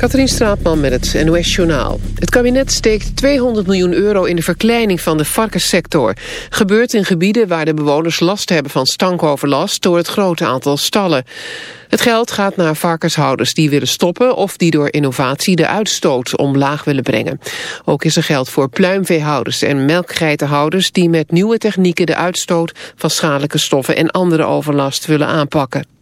Katrien Straatman met het NOS Journaal. Het kabinet steekt 200 miljoen euro in de verkleining van de varkenssector. Gebeurt in gebieden waar de bewoners last hebben van stankoverlast... door het grote aantal stallen. Het geld gaat naar varkenshouders die willen stoppen... of die door innovatie de uitstoot omlaag willen brengen. Ook is er geld voor pluimveehouders en melkgeitenhouders... die met nieuwe technieken de uitstoot van schadelijke stoffen... en andere overlast willen aanpakken.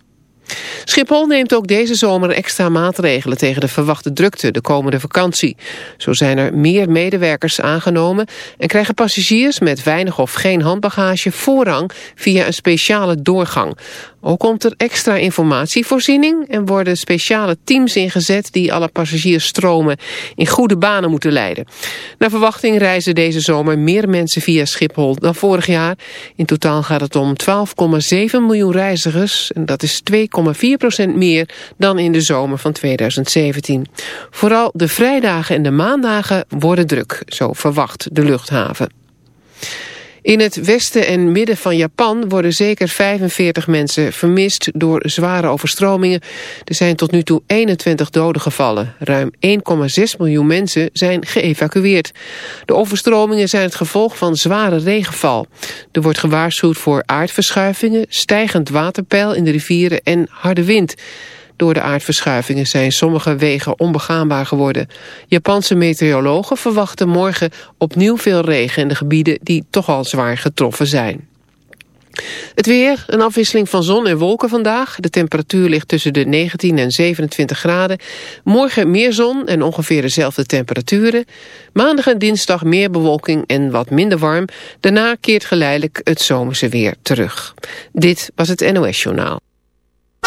Schiphol neemt ook deze zomer extra maatregelen tegen de verwachte drukte de komende vakantie. Zo zijn er meer medewerkers aangenomen en krijgen passagiers met weinig of geen handbagage voorrang via een speciale doorgang. Ook komt er extra informatievoorziening en worden speciale teams ingezet die alle passagiersstromen in goede banen moeten leiden. Naar verwachting reizen deze zomer meer mensen via Schiphol dan vorig jaar. In totaal gaat het om 12,7 miljoen reizigers en dat is 2,4% meer dan in de zomer van 2017. Vooral de vrijdagen en de maandagen worden druk, zo verwacht de luchthaven. In het westen en midden van Japan worden zeker 45 mensen vermist door zware overstromingen. Er zijn tot nu toe 21 doden gevallen. Ruim 1,6 miljoen mensen zijn geëvacueerd. De overstromingen zijn het gevolg van zware regenval. Er wordt gewaarschuwd voor aardverschuivingen, stijgend waterpeil in de rivieren en harde wind. Door de aardverschuivingen zijn sommige wegen onbegaanbaar geworden. Japanse meteorologen verwachten morgen opnieuw veel regen in de gebieden die toch al zwaar getroffen zijn. Het weer, een afwisseling van zon en wolken vandaag. De temperatuur ligt tussen de 19 en 27 graden. Morgen meer zon en ongeveer dezelfde temperaturen. Maandag en dinsdag meer bewolking en wat minder warm. Daarna keert geleidelijk het zomerse weer terug. Dit was het NOS Journaal.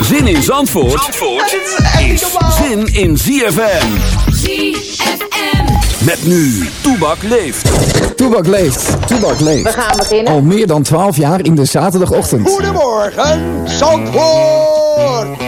Zin in Zandvoort, Zandvoort is zin in ZFM. ZFM. Met nu, Toebak leeft. Toebak leeft, Toebak leeft. We gaan beginnen. Al meer dan 12 jaar in de zaterdagochtend. Goedemorgen, Zandvoort.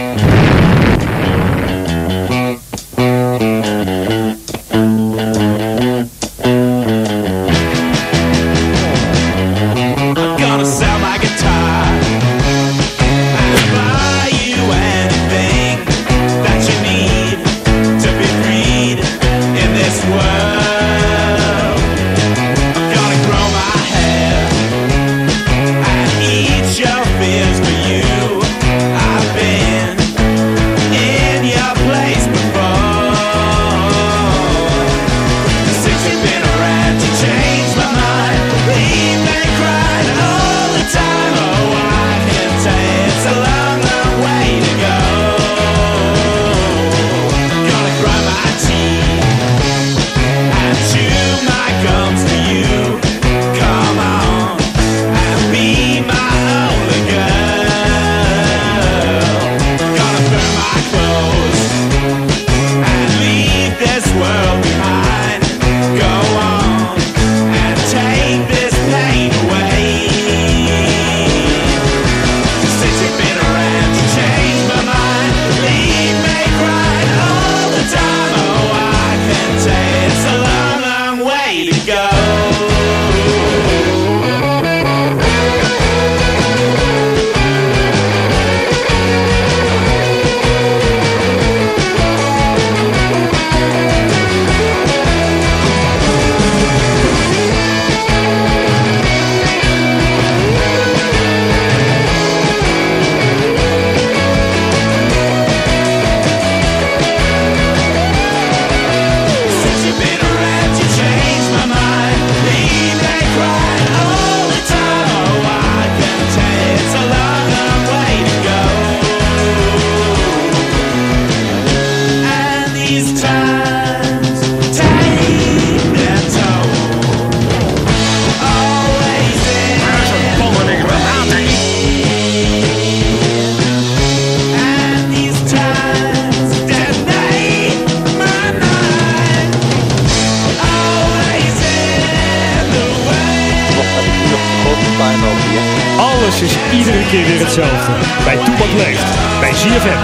Hetzelfde. Bij Toebak leeft. Bij ZFM.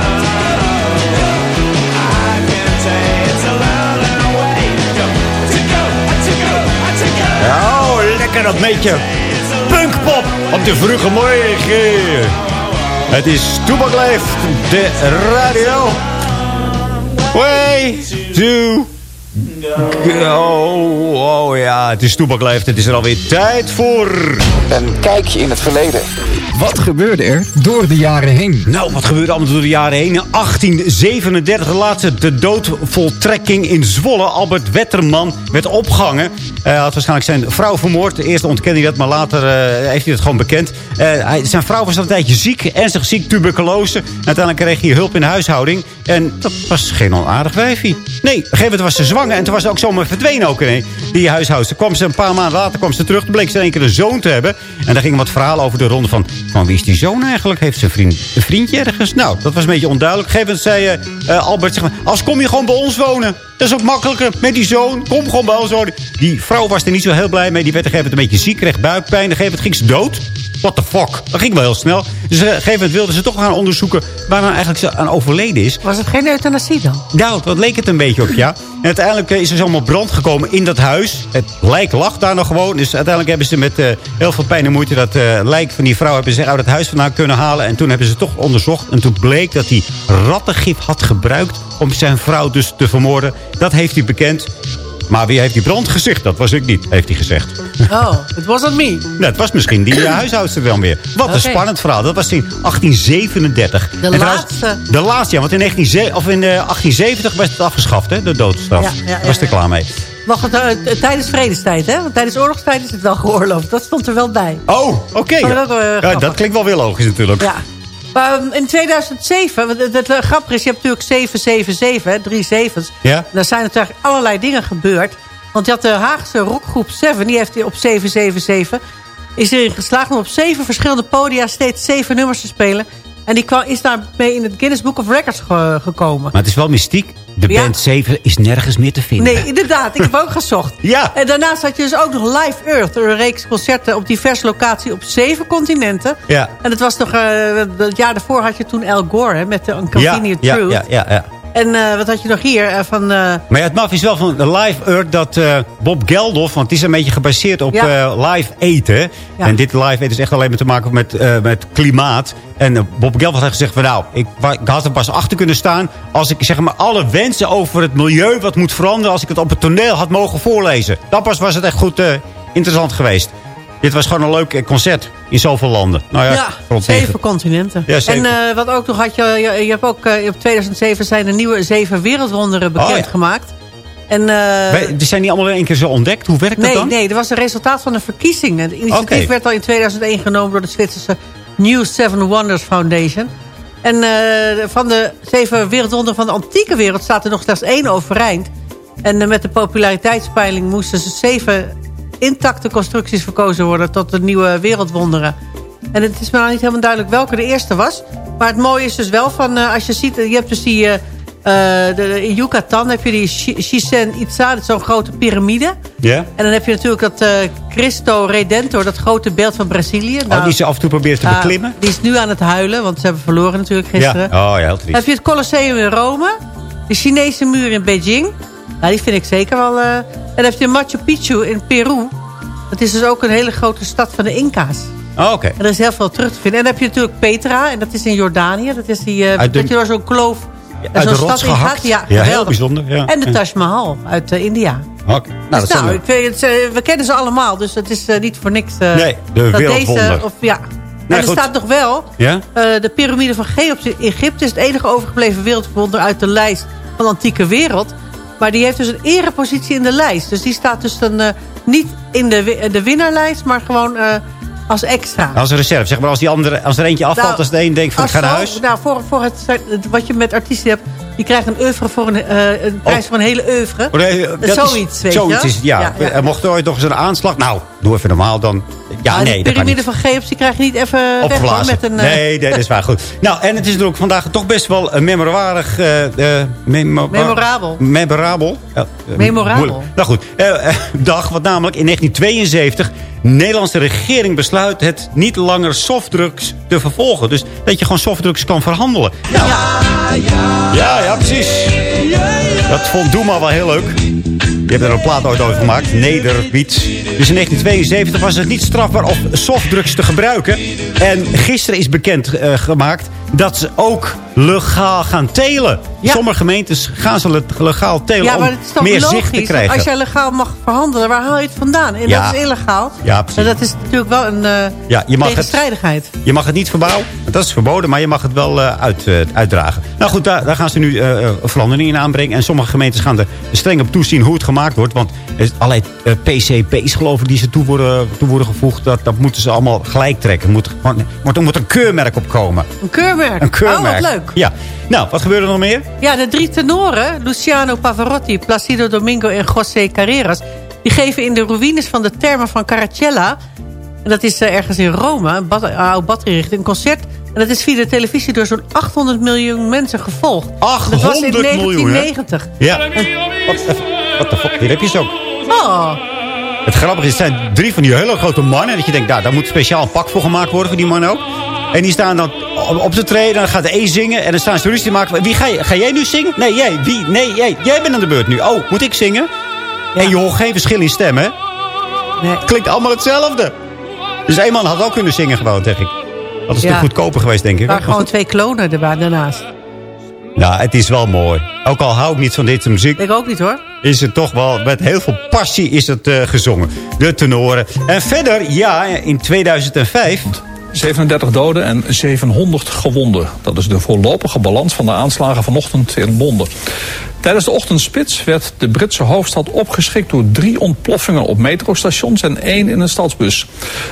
Oh, lekker dat beetje punkpop op de vroege morgen. Het is Toebak Leeft, de radio. Way to Oh, oh ja, het is Toebak Leeft. Het is er alweer tijd voor... Een kijkje in het verleden. Wat gebeurde er door de jaren heen? Nou, wat gebeurde allemaal door de jaren heen? In 1837 de laatste de doodvoltrekking in Zwolle. Albert Wetterman werd opgehangen. Hij had waarschijnlijk zijn vrouw vermoord. Eerst ontkende hij dat, maar later eh, heeft hij het gewoon bekend. Eh, hij, zijn vrouw was al een tijdje ziek. Ernstig ziek, tuberculose. Uiteindelijk kreeg hij hulp in de huishouding. En dat was geen onaardig wijfie. Nee, op een gegeven moment was ze zwanger. En toen was ze ook zomaar verdwenen ook in die huishoudster. Kwam ze een paar maanden later kwam ze terug. Toen bleek ze in één keer een zoon te hebben. En daar gingen wat verhalen over de ronde van... van wie is die zoon eigenlijk? Heeft ze vriend, een vriendje ergens? Nou, dat was een beetje onduidelijk. Op een zei eh, Albert... Zeg maar, als kom je gewoon bij ons wonen. Dat is ook makkelijker. Met die zoon. Kom gewoon bij ons wonen. Die vrouw was er niet zo heel blij mee. Die werd op een beetje ziek. Kreeg buikpijn. Een gegeven ging ze dood. What the fuck? Dat ging wel heel snel. Dus op een gegeven moment wilden ze toch gaan onderzoeken... waar nou eigenlijk ze aan overleden is. Was het geen euthanasie dan? Nou, dat leek het een beetje op, ja. En uiteindelijk eh, is er zomaar brand gekomen in dat huis. Het lijk lag daar nog gewoon. Dus uiteindelijk hebben ze met uh, heel veel pijn en moeite... dat uh, lijk van die vrouw hebben ze uit het huis vandaan kunnen halen. En toen hebben ze toch onderzocht. En toen bleek dat hij rattengif had gebruikt... om zijn vrouw dus te vermoorden. Dat heeft hij bekend. Maar wie heeft die brand gezicht? Dat was ik niet, heeft hij gezegd. Oh, het was not me. Nee, het was misschien die uh, huishoudster dan weer. Wat een spannend verhaal. Dat was in 1837. De En trouwens, laatste. De laatste, ja. Want in, 19, of in eh, 1870 was het afgeschaft, hè? De doodstraf. Ja, ja, ja, was er klaar mee. Wacht, het, eh, tijdens vredestijd, hè? Want tijdens oorlogstijd is het wel geoorloofd. Dat stond er wel bij. Oh, oké. Wel, eh, dat klinkt wel weer logisch natuurlijk. Ja. Maar um, in 2007, want het, het, eh, grappige is, je hebt natuurlijk 777, hè, drie zevens. Ja. Daar zijn natuurlijk allerlei dingen gebeurd. Want je had de Haagse rockgroep 7, die heeft op 777... is erin geslaagd om op zeven verschillende podia steeds zeven nummers te spelen. En die kwam, is daarmee in het Guinness Book of Records ge- gekomen. Maar het is wel mystiek. De Ja. band 7 is nergens meer te vinden. Nee, inderdaad. Ik heb ook gezocht. Ja. En daarnaast had je dus ook nog Live Earth. Een reeks concerten op diverse locaties op zeven continenten. Ja. En het was nog... eh, het jaar daarvoor had je toen Al Gore hè, met de Ja, Inconvenient ja, Truth. ja, ja, ja. En eh, wat had je nog hier? eh, van, eh, Maar ja, het maf is wel van Live Earth dat Bob Geldof... want het is een beetje gebaseerd op Ja. live eten. Ja. En dit live eten is echt alleen maar te maken met, met klimaat. En Bob Geldof had gezegd van nou, ik, had er pas achter kunnen staan... als ik zeg maar alle wensen over het milieu wat moet veranderen... als ik het op het toneel had mogen voorlezen. Dan pas was het echt goed interessant geweest. Dit was gewoon een leuk concert in zoveel landen. Nou ja, ja, zeven continenten. Ja, zeven. En eh, wat ook nog had je... Je, je hebt ook eh, op 2007 zijn de nieuwe zeven wereldwonderen Oh, ja. bekendgemaakt. En, eh, Wij- Die zijn niet allemaal in één keer zo ontdekt. Hoe werkt dat dan? nee, dat was een resultaat van een verkiezing. Het initiatief werd al in 2001 genomen door de Zwitserse New Seven Wonders Foundation. En van de zeven wereldwonderen van de antieke wereld staat er nog slechts één overeind. En met de populariteitspeiling moesten ze zeven intacte constructies verkozen worden tot de nieuwe wereldwonderen. En het is me nou niet helemaal duidelijk welke de eerste was. Maar het mooie is dus wel van, eh, als je ziet, je hebt dus die... eh, eh, de, in Yucatan heb je die Chi- Chichen Itza, zo'n grote piramide. Ja? En dan heb je natuurlijk dat eh, Cristo Redentor, dat grote beeld van Brazilië. Nou, oh, die ze af en toe probeert te beklimmen? die is nu aan het huilen, want ze hebben verloren natuurlijk gisteren. Ja. Oh ja, heel Dan triest. heb je het Colosseum in Rome. De Chinese muur in Beijing. Ja, die vind ik zeker wel... En dan heb je Machu Picchu in Peru. Dat is dus ook een hele grote stad van de Inca's. Oh, oké. En er is heel veel terug te vinden. En dan heb je natuurlijk Petra, en dat is in Jordanië. Dat is die, de- dat je door zo'n kloof... Uit de rots stad in gaat. gehakt. Ja, Ja, heel bijzonder, ja. En de. Taj Mahal uit eh, India. Oké. Nou, dat Dus zijn nou, we. het, eh, we kennen ze allemaal, dus het is eh, niet voor niks. eh, Nee, de dat wereldwonder. Deze, of, ja. er staat nog wel, Ja? de piramide van Cheops in Egypte is het enige overgebleven wereldwonder uit de lijst van de antieke wereld. Maar die heeft dus een erepositie in de lijst. Dus die staat dus dan eh, niet in de, de winnaarlijst, maar gewoon eh, als extra. Als een reserve, zeg maar. Als, die andere, als er eentje afvalt, Nou, als de een denkt van ik ga naar huis. Nou, voor, voor het, wat je met artiesten hebt, die krijgt een oeuvre voor een, eh, een prijs van een hele oeuvre. Oh, nee, dat is- zoiets, weet zoiets je. is ja. Ja, ja. Mocht er ooit nog eens een aanslag. Nou, doe even normaal dan. Ja, nee, de dat kan piramide niet. van Cheops die krijg je niet even weg met een... eh, Nee, nee, dat is waar. Goed. Nou, en het is natuurlijk vandaag toch best wel een eh, eh, memo- Memorabel. Memorabel. Ja, eh, Memorabel. moeilijk. Nou goed, eh, eh, dag, wat namelijk in 1972... Nederlandse regering besluit het niet langer softdrugs te vervolgen. Dus dat je gewoon softdrugs kan verhandelen. Nou, ja, ja, precies. Dat vond Doema wel heel leuk. Je hebt er een plaat ooit over gemaakt, Nederbeats. Dus in 1972 was het niet strafbaar om softdrugs te gebruiken. En gisteren is bekend eh, gemaakt dat ze ook legaal gaan telen. Ja. Sommige gemeentes gaan ze le- legaal telen Ja, maar om het is toch meer logisch. zicht te krijgen. Als jij legaal mag verhandelen, waar haal je het vandaan? En Ja. dat is illegaal. Ja, precies. En dat is natuurlijk wel een eh Ja, je mag het- tegenstrijdigheid. Je mag het niet verbouwen. Dat is verboden, maar je mag het wel eh, uit, eh, uitdragen. Nou goed, daar, daar gaan ze nu eh, veranderingen in aanbrengen. En sommige gemeentes gaan er streng op toezien hoe het gemaakt wordt. Want er is allerlei PCP's geloof ik die ze toe worden, toe worden gevoegd. Dat, dat moeten ze allemaal gelijk trekken. Moet, moet, er moet een keurmerk op komen. Een keurmerk. Een keurmerk. Oh, wat leuk. Ja. Nou, wat gebeurde er nog meer? Ja, de drie tenoren, Luciano Pavarotti, Placido Domingo en José Carreras... die geven in de ruïnes van de termen van Caracella... en dat is ergens in Rome, een, bad, een oud badrichting, een concert... en dat is via de televisie door zo'n 800 miljoen mensen gevolgd. dat was in 800 miljoen, hè? 1990. Ja. Wat, de fuck? Hier heb je ze ook. Oh, Het grappige is, het zijn drie van die hele grote mannen. Dat je denkt, nou, daar moet speciaal een pak voor gemaakt worden voor die mannen ook. En die staan dan op- de treden. Dan gaat de een zingen. En dan staan ze ruzie te maken. Wie ga, je, ga jij nu zingen? Nee, jij. Wie? Nee, jij. Jij bent aan de beurt nu. Oh, moet ik zingen? En je hoort geen verschil in stem, hè? nee. Het klinkt allemaal hetzelfde. Dus één man had ook kunnen zingen gewoon, zeg ik. Dat is Ja. toch goedkoper geweest, denk ik. Maar gewoon twee klonen erbij daarnaast. Ja, het is wel mooi. Ook al hou ik niet van dit muziek, Ik ook niet hoor. is het toch wel met heel veel passie is het eh, gezongen. De tenoren. En verder, ja, in 2005... 37 doden en 700 gewonden. Dat is de voorlopige balans van de aanslagen vanochtend in Londen. Tijdens de ochtendspits werd de Britse hoofdstad opgeschrikt door drie ontploffingen op metrostations en één in een stadsbus.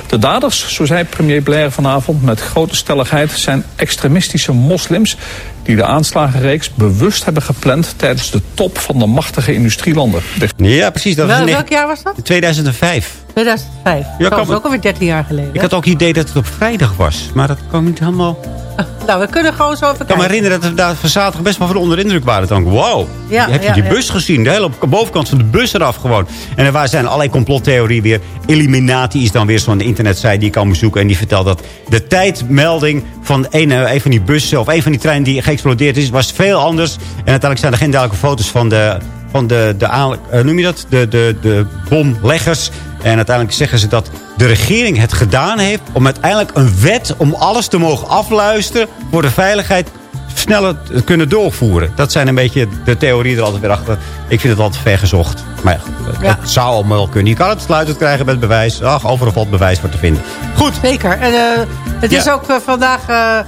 De daders, zo zei premier Blair vanavond met grote stelligheid, zijn extremistische moslims die de aanslagenreeks bewust hebben gepland tijdens de top van de machtige industrielanden. De Ja, precies. Dat Wel, welk jaar was dat? 2005. 2005. Ja, dat was ook alweer 13 jaar geleden. Ik had ook het idee dat het op vrijdag was. Maar dat kwam niet helemaal... Nou, we kunnen gewoon zo even Ik kan me herinneren dat we daar van zaterdag best wel van onder de indruk waren. Dan wow, Ja, heb je ja, die ja. bus gezien? De hele bovenkant van de bus eraf gewoon. En er waren- zijn allerlei complottheorieën weer. Illuminati is dan weer zo'n internetsite die je kan bezoeken. En die vertelt dat de tijdmelding van een, eh, een van die bussen... of een van die treinen die geëxplodeerd is, was veel anders. En uiteindelijk zijn er geen duidelijke foto's van de... Van de, de eh, noem je dat? De, de, de bomleggers. En uiteindelijk zeggen ze dat de regering het gedaan heeft... om uiteindelijk een wet om alles te mogen afluisteren... voor de veiligheid sneller te kunnen doorvoeren. Dat zijn een beetje de theorieën er altijd weer achter. Ik vind het wat ver gezocht. Maar het zou allemaal wel kunnen. Je kan het sluitend krijgen met bewijs. Ach, overal valt bewijs voor te vinden. Goed. Zeker. En eh, het is ook eh, vandaag eh,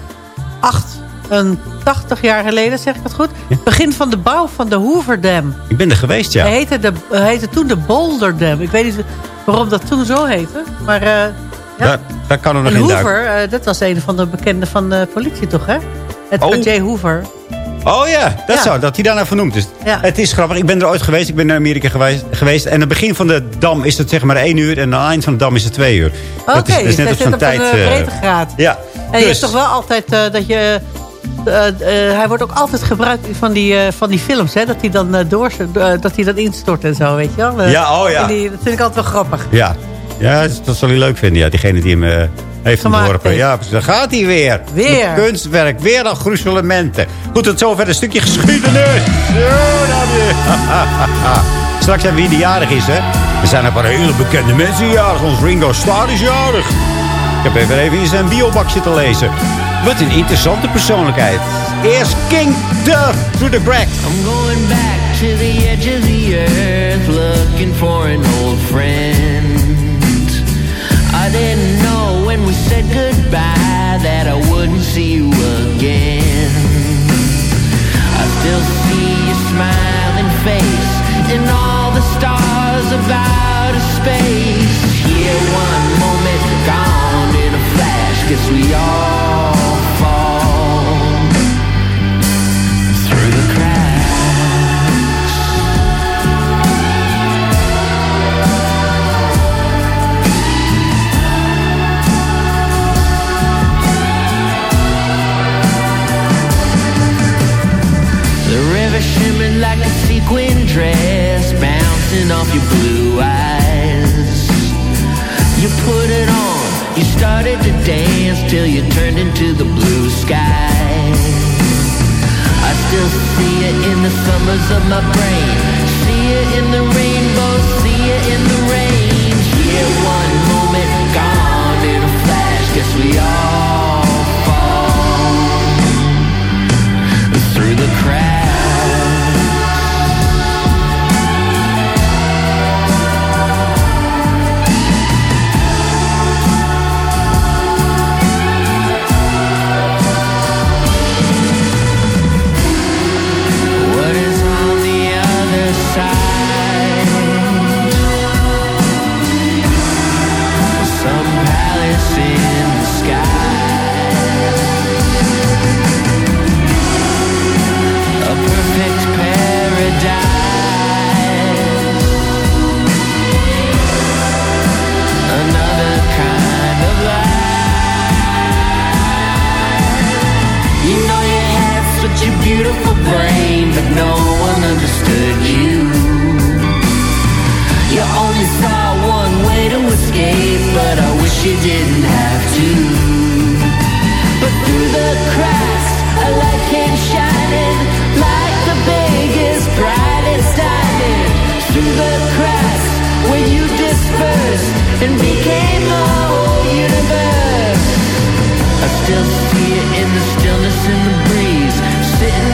acht. 80 jaar geleden, zeg ik het goed. Ja. Begin van de bouw van de Hooverdam. Ik ben er geweest, ja. Het heette, de, heette toen de Boulderdam. Ik weet niet waarom dat toen zo heette. Maar uh, ja. kan er nog in Hoover, eh, dat was een van de bekenden van de politie toch, hè? Het oh. J. Hoover. Oh ja, dat ja. zou, dat hij daarna nou vernoemd is. Ja. Het is grappig, ik ben er ooit geweest, ik ben naar Amerika geweest. geweest en aan het begin van de dam is het zeg maar 1 uur... en aan het eind van de dam is het twee uur. Oké, dat is, dat is net dus op zo'n tijd... Een eh, ja. En je dus- hebt toch wel altijd dat je eh, eh, hij wordt ook altijd gebruikt van die, eh, van die films, hè? Dat hij dan door, dat hij dan instort en zo, weet je wel? Ja, oh ja. Die, dat vind ik altijd wel grappig. Ja, ja dat- dat zal hij leuk vinden. Ja, diegene die hem heeft ontworpen. Ja, precies. daar gaat hij weer. Weer. Kunstwerk, weer al gruzelementen. Goed, tot zover een stukje geschiedenis. Zo, dan weer. Straks hebben we wie die jarig is, hè. Er zijn een paar hele bekende mensen jarig. Ons Ringo Starr is jarig. Ik heb even, even in zijn biobakje te lezen. Wat een interessante persoonlijkheid. Eerst King Duff through the crack. I'm going back to the edge of the earth looking for an old friend. Beautiful brain, but no one understood you. You only saw one way to escape, but I wish you didn't have to. But through the cracks, a light came shining like the biggest, brightest diamond. Through the cracks, where you dispersed and became the whole universe. I still see it in the stillness in the breeze. Sitting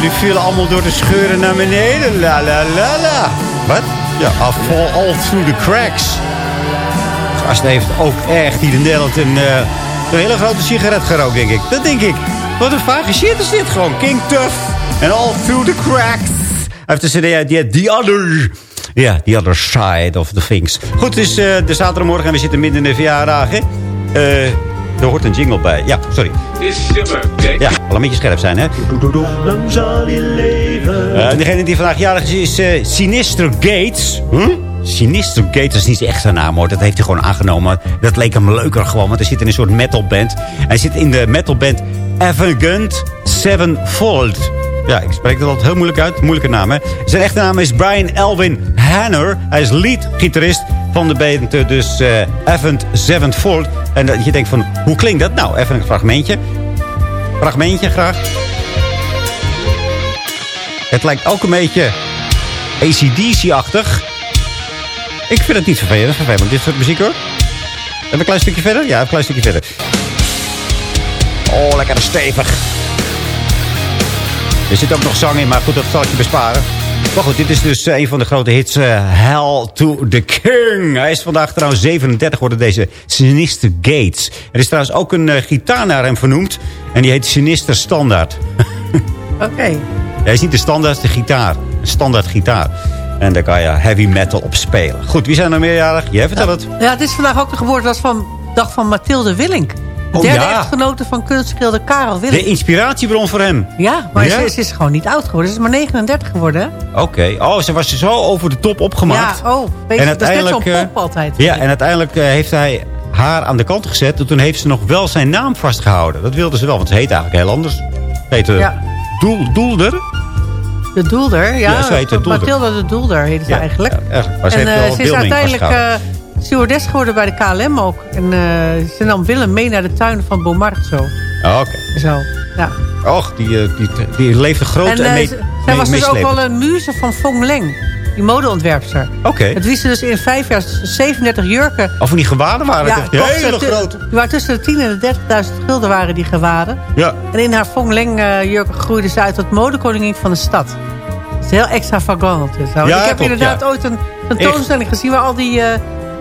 jullie vielen allemaal door de scheuren naar beneden. La la la la. Wat? Ja, all through the cracks. Gast heeft ook echt hier in Nederland een, eh, een hele grote sigaret gerookt, denk ik. Dat denk ik. Wat een vage shit is dit gewoon. King Tough. And all through the cracks. Hij heeft de cd die The Other. Ja, The Other Side of the Things. Goed, het is eh, de zaterdagmorgen en we zitten midden in de verjaardag. hè. Eh, er hoort een jingle bij. Ja, sorry. Is je birthday. Ja, wel een beetje scherp zijn, hè? Lang zal je leven. Eh, degene die vandaag jarig is, is eh, Sinister Gates. Huh? Sinister Gates is niet zijn echte naam, hoor. Dat heeft hij gewoon aangenomen. Dat leek hem leuker gewoon, want hij zit in een soort metalband. Hij zit in de metalband Avengant Sevenfold. Ja, ik spreek dat altijd heel moeilijk uit. Moeilijke naam, hè? Zijn echte naam is Brian Elvin Hanner. Hij is lead-gitarist van de band, eh, dus eh Avengant Sevenfold. En dat je denkt van, hoe klinkt dat? Nou, even een fragmentje. Fragmentje graag. Het lijkt ook een beetje ACDC-achtig. Ik vind het niet vervelend, vervelend. Dit soort muziek hoor. Even een klein stukje verder? Ja, een klein stukje verder. Oh, lekker stevig. Er zit ook nog zang in, maar goed, dat zal ik je besparen. Maar goed, dit is dus eh, een van de grote hits. eh, Hell to the King. Hij is vandaag trouwens 37 geworden, deze Sinister Gates. Er is trouwens ook een eh, gitaar naar hem vernoemd. En die heet Sinister Standaard. Oké. Hij is niet de standaard, de gitaar. Een standaard gitaar. En daar kan je heavy metal op spelen. Goed, wie zijn er meerjarig? Jij vertel het. Ja, het is vandaag ook de geboortedag van, dag van Mathilde Willink. De Oh, derde ja. echtgenote van kunstschilder Karel Willink. De inspiratiebron voor hem. Ja, maar Ja? Ze, ze is gewoon niet oud geworden. Ze is maar 39 geworden? Oké. Oh, ze was zo over de top opgemaakt. Ja, oh, weet je, dat is net zo'n eh, pop altijd. Ja, en uiteindelijk heeft hij haar aan de kant gezet. En toen heeft ze nog wel zijn naam vastgehouden. Dat wilde ze wel, want ze heet eigenlijk heel anders. Ze heette Ja. Doel, Doelder. De Doelder, ja. Ja, ze heet de Doelder. Mathilde de Doelder heette ze Ja, eigenlijk. ja, eigenlijk. Maar ze en heeft eh, wel ze is uiteindelijk stewardess geworden bij de KLM ook. En eh, ze nam Willem mee naar de tuinen van Beaumarkt zo. Oh, Oké. Zo, ja. Och, die, eh, die, die leefde groot en, en eh, mee, ze- zij was dus ook wel een muze van Fong Leng. Die modeontwerpster. Oké. Het wie ze dus in vijf jaar 37 jurken. Of die gewaden waren het. kocht ze hele grote. Waren tussen de 10 en de 30.000 gulden waren die gewaden. Ja. En in haar Fong Leng eh, jurken groeide ze uit tot modekoningin van de stad. Het is heel extravagant. Zo. Ja, ik heb inderdaad ja. ooit een tentoonstelling gezien... waar al die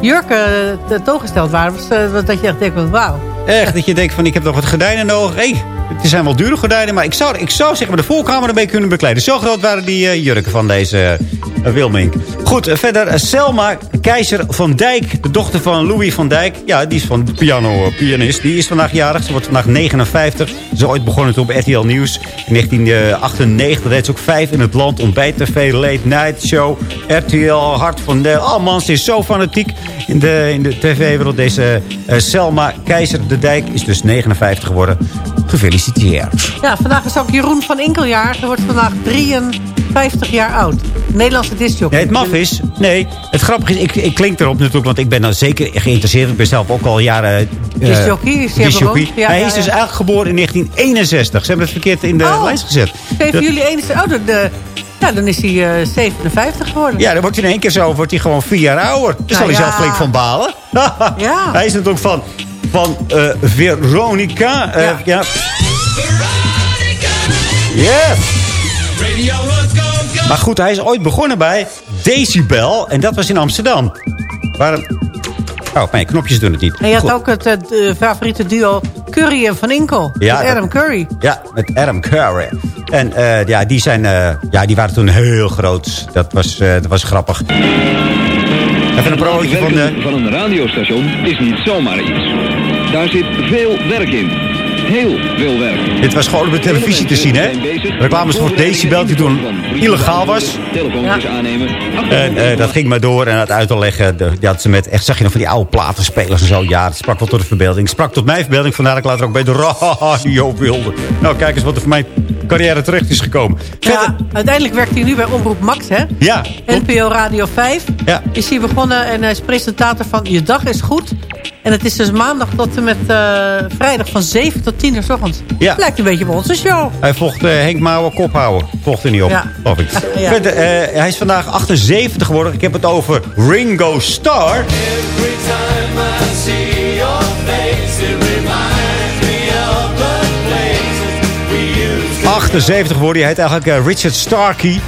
jurken eh, tentoongesteld waren. Dus, eh, dat je echt denkt, van, wauw. Echt, dat je denkt van ik heb nog wat gordijnen nodig. Hé, Het zijn wel dure gordijnen, maar ik zou, ik zou zeg maar de voorkamer beetje kunnen bekleden. Zo groot waren die eh, jurken van deze uh, Wilmink. Goed, eh, verder eh, Selma Keizer van Dijk, de dochter van Louis van Dijk. Ja, die is van de piano, eh, pianist. Die is vandaag jarig. Ze wordt vandaag 59. Ze is ooit begonnen toen op RTL Nieuws. In 1998 deed ze ook vijf in het land. Ontbijt TV, Late Night Show, RTL, Hart van Del. Oh man, ze is zo fanatiek in de, in de tv-wereld. Deze eh, Selma Keizer de Dijk is dus 59 geworden. Gefeliciteerd. Ja, vandaag is ook Jeroen van Inkeljaar. Hij wordt vandaag 53 jaar oud. Nederlandse discjockey. Nee, het maf is... Nee, het grappige is... Ik, ik klink erop natuurlijk, want ik ben dan zeker geïnteresseerd. Ik ben zelf ook al jaren... Uh, zeer discjockey. beroemd. Ja, Hij ja, is dus eigenlijk geboren in 1961. Ze hebben het verkeerd in de Oh. lijst gezet. 7 Dat- juli 61. Oh, de, de- ja, dan is hij eh, 57 geworden. Ja, dan wordt hij in één keer zo, wordt hij gewoon vier jaar ouder. Daar zal hij zelf flink van balen. Ja. Hij is natuurlijk van, van eh, Veronica. eh, Ja. ja. Yes. Maar goed, hij is ooit begonnen bij Decibel. En dat was in Amsterdam. Waar... Oh, mijn knopjes doen het niet. En je had Goed. ook het favoriete duo Curry en Van Inkel. Ja, Met Adam Curry. Ja, met Adam Curry. En eh, ja, die, zijn, eh, ja, die waren toen heel groot. Dat was, eh, dat was grappig. Even een broodje van... Eh, van een radiostation is niet zomaar iets. Daar zit veel werk in. Heel veel werk. Dit was gewoon op de televisie te zien, hè? Reclames voor Decibel, die toen illegaal was. Aannemen. En eh, dat ging maar door en het uit te leggen. De, ze met, echt, zag je nog van die oude platenspelers en zo. Ja, het sprak wel tot de verbeelding. Het sprak tot mijn verbeelding. Vandaar dat ik later ook bij de radio wilde. Nou, kijk eens wat er voor mijn carrière terecht is gekomen. Ja, uiteindelijk werkt hij nu bij Omroep Max, hè? Ja, NPO Radio 5 Ja. is hij begonnen en hij is presentator van Je Dag is Goed. En het is dus maandag tot en met eh, vrijdag van 7 tot 10 uur 's ochtends. Ja. Lijkt een beetje op onze show. Hij volgt eh, Henk Mouwen, kop houden. Volgt er niet op, Ja. ik. Ja. Eh, hij is vandaag 78 geworden. Ik heb het over Ringo Starr. Every time I see your face, it reminds me of the places we used to 78 geworden. Hij heet eigenlijk Richard Starkey.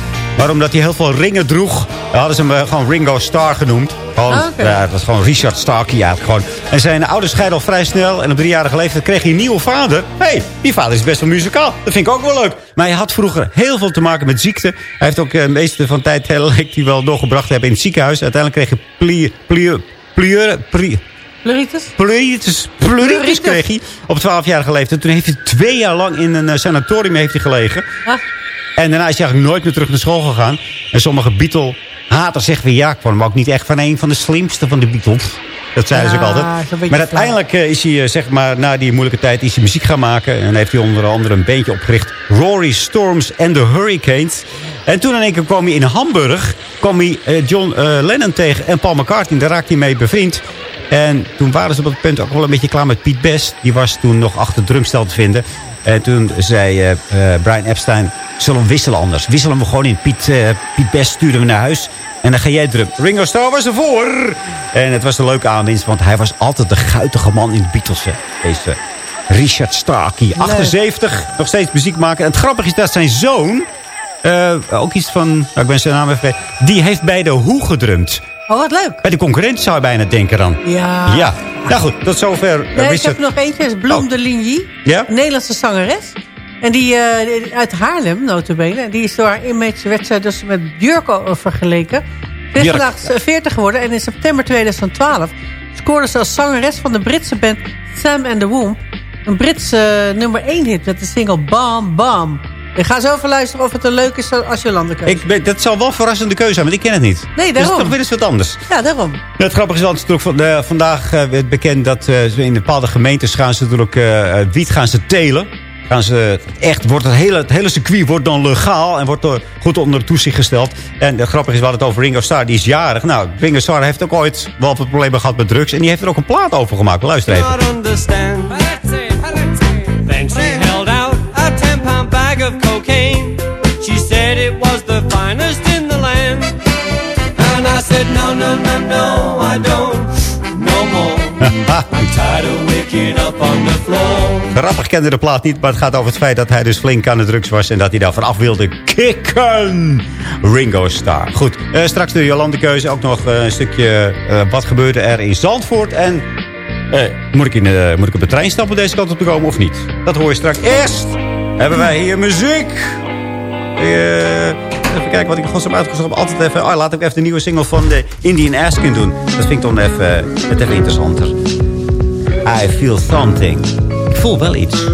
Maar omdat hij heel veel ringen droeg, hadden ze hem eh, gewoon Ringo Starr genoemd. Gewoon, oké. ja, het was gewoon Richard Starkey eigenlijk gewoon. En zijn ouders scheiden al vrij snel. En op driejarige leeftijd kreeg hij een nieuwe vader. Hé, hey, die vader is best wel muzikaal. Dat vind ik ook wel leuk. Maar hij had vroeger heel veel te maken met ziekte. Hij heeft ook eh, de meeste van de tijd heel leek hij wel doorgebracht hebben in het ziekenhuis. Uiteindelijk kreeg hij plier, plier, plier, plier, Pleuritis? Pleuritis, pleuritis kreeg hij op 12-jarige leeftijd. Toen heeft hij twee jaar lang in een eh, sanatorium heeft hij gelegen. Ah. En daarna is hij eigenlijk nooit meer terug naar school gegaan. En sommige Beatle-haters zeggen weer... ja, ik vond hem ook niet echt van een van de slimste van de Beatles. Dat zeiden ze ook altijd. Maar uiteindelijk eh, is hij, eh, zeg maar, na die moeilijke tijd... is hij muziek gaan maken. En heeft hij onder andere een beentje opgericht. Rory Storms and the Hurricanes. En toen in één keer kwam hij in Hamburg... kwam hij eh, John Lennon tegen en Paul McCartney. Daar raakte hij mee bevriend. En toen waren ze op dat punt ook wel een beetje klaar met Piet Best. Die was toen nog achter drumstel te vinden. En toen zei eh, eh, Brian Epstein... zullen we wisselen anders? Wisselen we gewoon in. Piet, eh, Piet Best sturen we naar huis. En dan ga jij drum. Ringo Starr was ervoor. En het was een leuke aanwinst. Want hij was altijd de guitige man in de Beatles. hè. Deze Richard Starkey. 78. Nog steeds muziek maken. En het grappige is dat zijn zoon... eh, ook iets van... nou, ik ben zijn naam even Die heeft bij de Who gedrumd. Oh, wat leuk. Bij de concurrent zou je bijna denken dan. Ja. Ja. Nou goed, tot zover. Nee, ik heb nog eentje. is Bloem Oh. de Ligny. Ja? Nederlandse zangeres. En die eh, uit Haarlem, notabene. Die is door haar image werd ze dus met Björk o- vergeleken. Ze is vandaag eh, 40 geworden. En in september 2012 scoorde ze als zangeres van de Britse band Sam and the Womb. Een Britse eh, nummer 1 hit met de single Bam Bam. Ik ga zo even luisteren of het een leuk is als Jolande keuze. Ik, ben- dat zal wel een verrassende keuze zijn, want ik ken het niet. Nee, Dus daarom. toch weer eens wat anders. Ja, daarom. Het grappige is het van, eh, vandaag eh, werd bekend dat ze in bepaalde gemeentes gaan ze natuurlijk wiet gaan ze telen. Gaan ze echt, wordt het, hele, het hele circuit wordt dan legaal en wordt er goed onder toezicht gesteld. En het grappige is, we hadden het over Ringo Starr, die is jarig. Nou, Ringo Starr heeft ook ooit wel wat problemen gehad met drugs. En die heeft er ook een plaat over gemaakt. Luister even. She said it was the finest in the land. And I said, no, no, no, no, I don't. No more. I'm tired of waking up on the floor. Grappig kende de plaat niet, maar het gaat over het feit dat hij dus flink aan de drugs was... en dat hij daar vanaf wilde kicken. Ringo Starr. Goed, eh, straks de Jolande keuze ook nog eh, een stukje... eh, wat gebeurde er in Zandvoort en moet, ik in, moet ik op de trein stappen deze kant op te komen of niet? Dat hoor je straks. Eerst hebben wij hier muziek. Eh, even kijken wat ik nog heb uitgezocht. Altijd even, oh, laat ik even de nieuwe single van de Indian Askin doen. Dat vind ik dan even, net even interessanter. I feel something. Ik voel wel iets.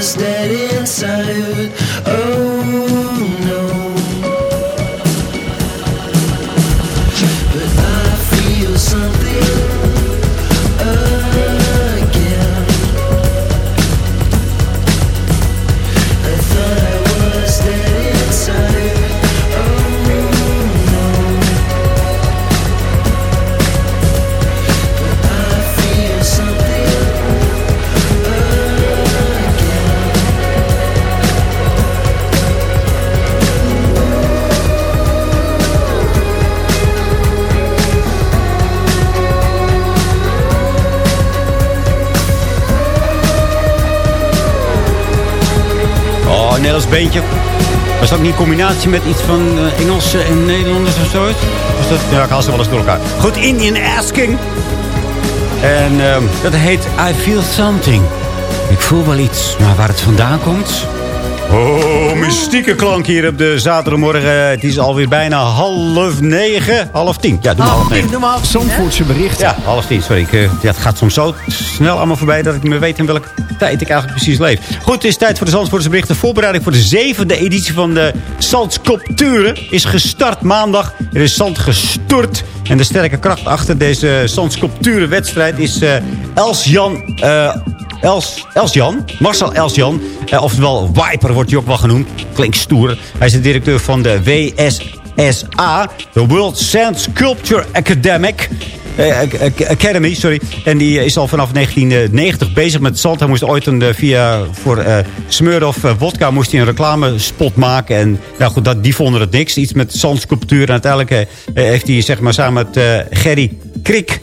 I was dead inside. Was dat niet een combinatie met iets van eh, Engels en Nederlanders of zoiets? Was dat, ja, ik haal ze wel eens door elkaar. Goed, Indian Asking. En ehm, dat heet I Feel Something. Ik voel wel iets, maar waar het vandaan komt... Oh, mystieke klank hier op de zaterdagmorgen. Het is alweer bijna half negen. Half tien. Ja, doe maar half negen. Doe maar half tien? Zandvoortse berichten. Ja, half tien. Sorry, ik, eh, ja, het gaat soms zo snel allemaal voorbij... dat ik niet meer weet in welke tijd ik eigenlijk precies leef. Goed, het is tijd voor de Zandvoortse berichten. Voorbereiding voor de zevende editie van de Zandsculpturen is gestart maandag. Er is zand gestort. En de sterke kracht achter deze Zandsculpturenwedstrijd is eh Elsjan... eh, Els, Elsjan, Marcel Elsjan, eh, oftewel Wiper wordt hij ook wel genoemd. Klinkt stoer. Hij is de directeur van de WSSA, de World Sand Sculpture Academic. Eh, ac- ac- Academy, sorry. En die is al vanaf 1990 bezig met zand. Hij moest ooit een, eh, via voor eh Smurf eh, Wodka moest hij een reclamespot maken. En nou goed, dat, die vonden het niks. Iets met zandsculptuur. En uiteindelijk eh, heeft hij zeg maar, samen met eh, Gerry Krik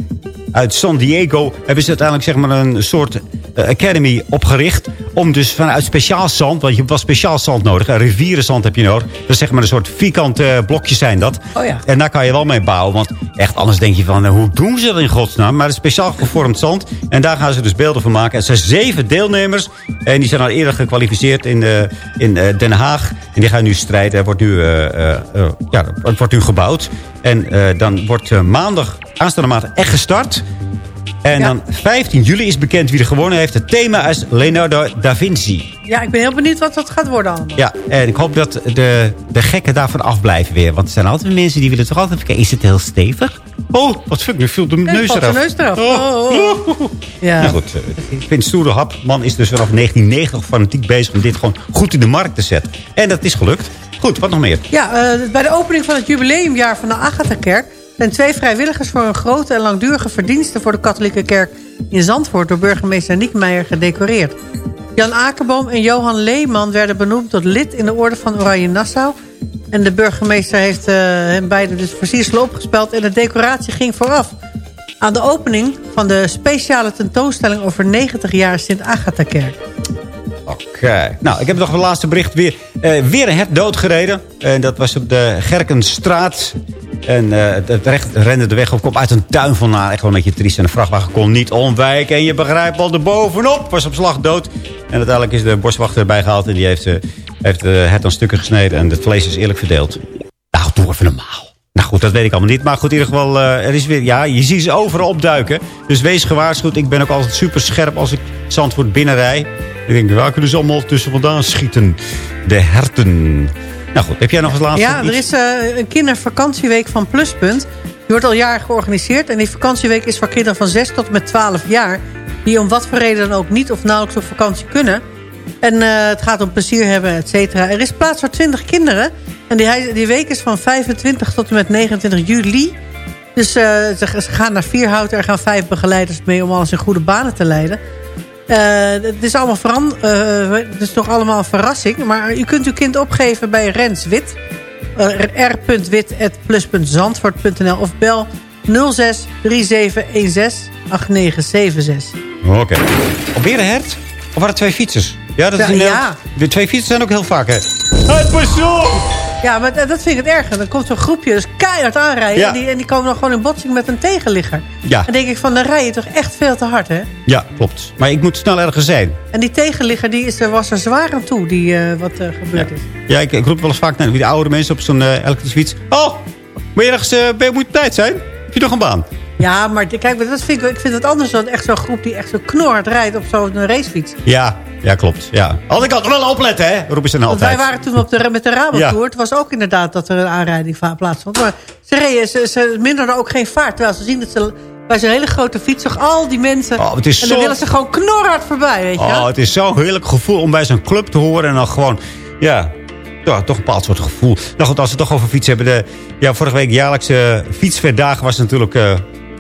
uit San Diego hebben ze uiteindelijk zeg maar, een soort eh, academy opgericht. Om dus vanuit speciaal zand, want je hebt wel speciaal zand nodig. Een rivierenzand heb je nodig. Dat is zeg maar een soort vierkante eh, blokjes zijn dat. Oh ja. En daar kan je wel mee bouwen. Want echt anders denk je van, eh, hoe doen ze dat in godsnaam? Maar het is speciaal gevormd zand. En daar gaan ze dus beelden van maken. Er zijn zeven deelnemers. En die zijn al eerder gekwalificeerd in, eh, in Den Haag. En die gaan nu strijden. Er wordt nu, ja, het wordt nu gebouwd. En dan wordt maandag, aanstaande maand, echt gestart. En dan 15 juli is bekend wie er gewonnen heeft. Het thema is Leonardo da Vinci. Ja, ik ben heel benieuwd wat dat gaat worden allemaal. Ja, en ik hoop dat de, de gekken daarvan afblijven weer. Want er zijn altijd mensen die willen toch altijd kijken. Is het heel stevig? Oh, wat fuck, nu viel de Nee, neus eraf. de neus eraf. Oh, oh, oh. Ja. Nou goed, eh, ik vind Stoere Hap, man is dus vanaf 1990 fanatiek bezig om dit gewoon goed in de markt te zetten. En dat is gelukt. Goed, wat nog meer? Ja, eh, bij de opening van het jubileumjaar van de Agatha-kerk... zijn twee vrijwilligers voor een grote en langdurige verdienste... voor de katholieke kerk in Zandvoort... door burgemeester Niekmeijer gedecoreerd. Jan Akerboom en Johan Leeman werden benoemd tot lid... in de orde van Oranje Nassau. En de burgemeester heeft eh, hen beiden dus versierselen opgespeld... en de decoratie ging vooraf. Aan de opening van de speciale tentoonstelling... over 90 jaar Sint-Agatha-kerk. Oké. Nou, ik heb nog een laatste bericht. Weer, eh, weer een hert doodgereden. En dat was op de Gerkenstraat. En eh, het recht rende de weg op. Kwam uit een tuin vandaan. Echt wel een beetje triest. En de vrachtwagen kon niet ontwijken. En je begrijpt al, de bovenop was op slag dood. En uiteindelijk is de boswachter erbij gehaald. En die heeft, eh, heeft de hert aan stukken gesneden. En het vlees is eerlijk verdeeld. Nou, doe even normaal. Nou goed, dat weet ik allemaal niet. Maar goed, in ieder geval, eh, er is weer, ja, je ziet ze overal opduiken. Dus wees gewaarschuwd. Ik ben ook altijd super scherp als ik Zandvoort binnenrij. Ik denk, waar kunnen ze allemaal tussen vandaan schieten? De herten. Nou goed, heb jij nog als laatste Ja, er iets? is eh, een kindervakantieweek van Pluspunt. Die wordt al jaren georganiseerd. En die vakantieweek is voor kinderen van 6 tot en met 12 jaar... die om wat voor reden dan ook niet of nauwelijks op vakantie kunnen. En eh, het gaat om plezier hebben, et cetera. Er is plaats voor 20 kinderen. En die, die week is van 25 tot en met 29 juli. Dus eh, ze, ze gaan naar Vierhout. Er gaan vijf begeleiders mee om alles in goede banen te leiden. Eh, het is allemaal veran eh, het is nog allemaal een verrassing. Maar u kunt uw kind opgeven bij Rens Wit. Uh, r.wit.plus.zandvoort.nl of bel 06 3716 8976. Oké. Alweer een hert? Of waren het twee fietsers? Ja, dat is Ja, ja. De twee fietsers zijn ook heel vaak, hè? Het persoon! Ja, maar dat vind ik het erger. Dan komt zo'n groepje dus keihard aanrijden. Ja. En, die, en die komen dan gewoon in botsing met een tegenligger. Ja. Dan denk ik van, dan rij je toch echt veel te hard, hè? Ja, klopt. Maar ik moet snel ergens zijn. En die tegenligger die is, er- was er zwaar aan toe, die, eh, wat er gebeurd is. Ja, ik, ik roep wel eens vaak naar die oude mensen op zo'n eh, elektrische fiets. Oh, moet je ergens eh, bij moet tijd zijn? Heb je nog een baan? Ja, maar kijk, dat vind ik, ik vind het anders dan echt zo'n groep die echt zo knorhard rijdt op zo'n racefiets. Ja, ja, klopt. Ja. Altijd kan wel opletten, hè? Roepen ze dan Want wij altijd. waren toen op de, met de Rabotour. Ja. Het was ook inderdaad dat er een aanrijding plaatsvond. Maar ze, reden, ze, ze minderden ook geen vaart. Terwijl ze zien dat ze bij zo'n hele grote fiets... toch al die mensen... Oh, het is en dan zo- willen ze gewoon knorhard voorbij, weet je? Oh, het is zo'n heerlijk gevoel om bij zo'n club te horen. En dan gewoon, ja, ja, toch een bepaald soort gevoel. Nou goed, als we het toch over fietsen hebben. De, ja, vorige week jaarlijkse fietsverdagen was natuurlijk eh,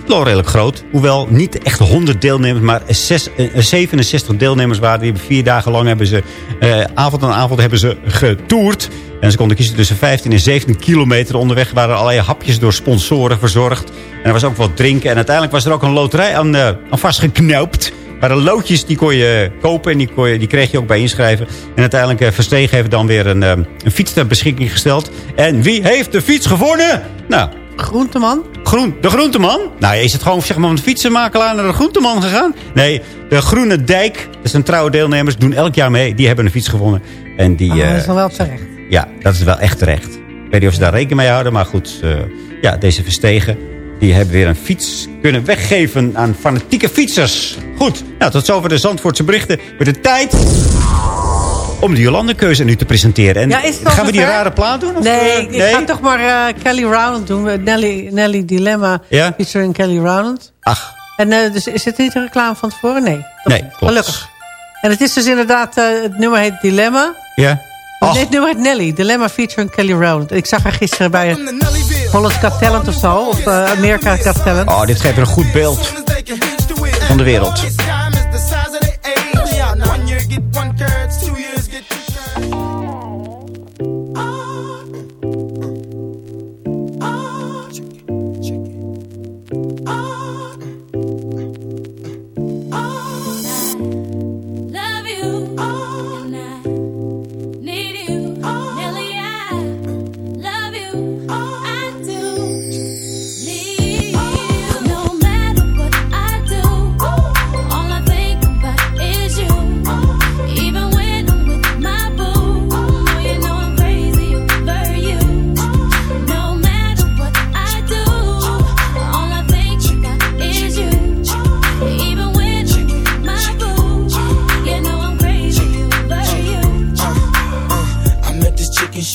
wel redelijk groot. Hoewel niet echt 100 deelnemers, maar zes, eh, 67 deelnemers waren. Die hebben vier dagen lang hebben ze, eh, avond aan avond hebben ze getoerd. En ze konden kiezen tussen 15 en 17 kilometer. Onderweg waren allerlei hapjes door sponsoren verzorgd. En er was ook wat drinken. En uiteindelijk was er ook een loterij aan, eh, aan vastgeknoopt. Maar de loodjes die kon je kopen en die, kon je, die kreeg je ook bij inschrijven. En uiteindelijk uh, Versteeg heeft dan weer een, eh, een fiets ter beschikking gesteld. En wie heeft de fiets gewonnen? Nou, Groenteman? Groen, de groenteman? Nou, is het gewoon zeg maar, van de fietsenmakelaar naar de groenteman gegaan? Nee, de Groene Dijk, dat zijn trouwe deelnemers, doen elk jaar mee. Die hebben een fiets gewonnen. En die, Ah, eh, dat is dan wel terecht. ja, dat is wel echt terecht. Ik weet niet of ze daar rekening mee houden, maar goed. eh, ja, deze Verstegen, die hebben weer een fiets kunnen weggeven aan fanatieke fietsers. Goed, nou, tot zover de Zandvoortse berichten. Met de tijd om de Jolandekeuze nu te presenteren. En Ja, het gaan we die rare plaat doen? Of, Nee, eh, ik, ga toch maar eh, Kelly Rowland doen. Nelly, Nelly Dilemma Ja? featuring Kelly Rowland. Ach. En eh, dus is het niet een reclame van tevoren? Nee. Nee, klopt. Gelukkig. En het is dus inderdaad, eh, het nummer heet Dilemma. Ja? Nee, het nummer heet Nelly. Dilemma featuring Kelly Rowland. Ik zag haar gisteren bij Holland's Got Talent of zo. Of America Got Talent. Oh, dit geeft een goed beeld van de wereld.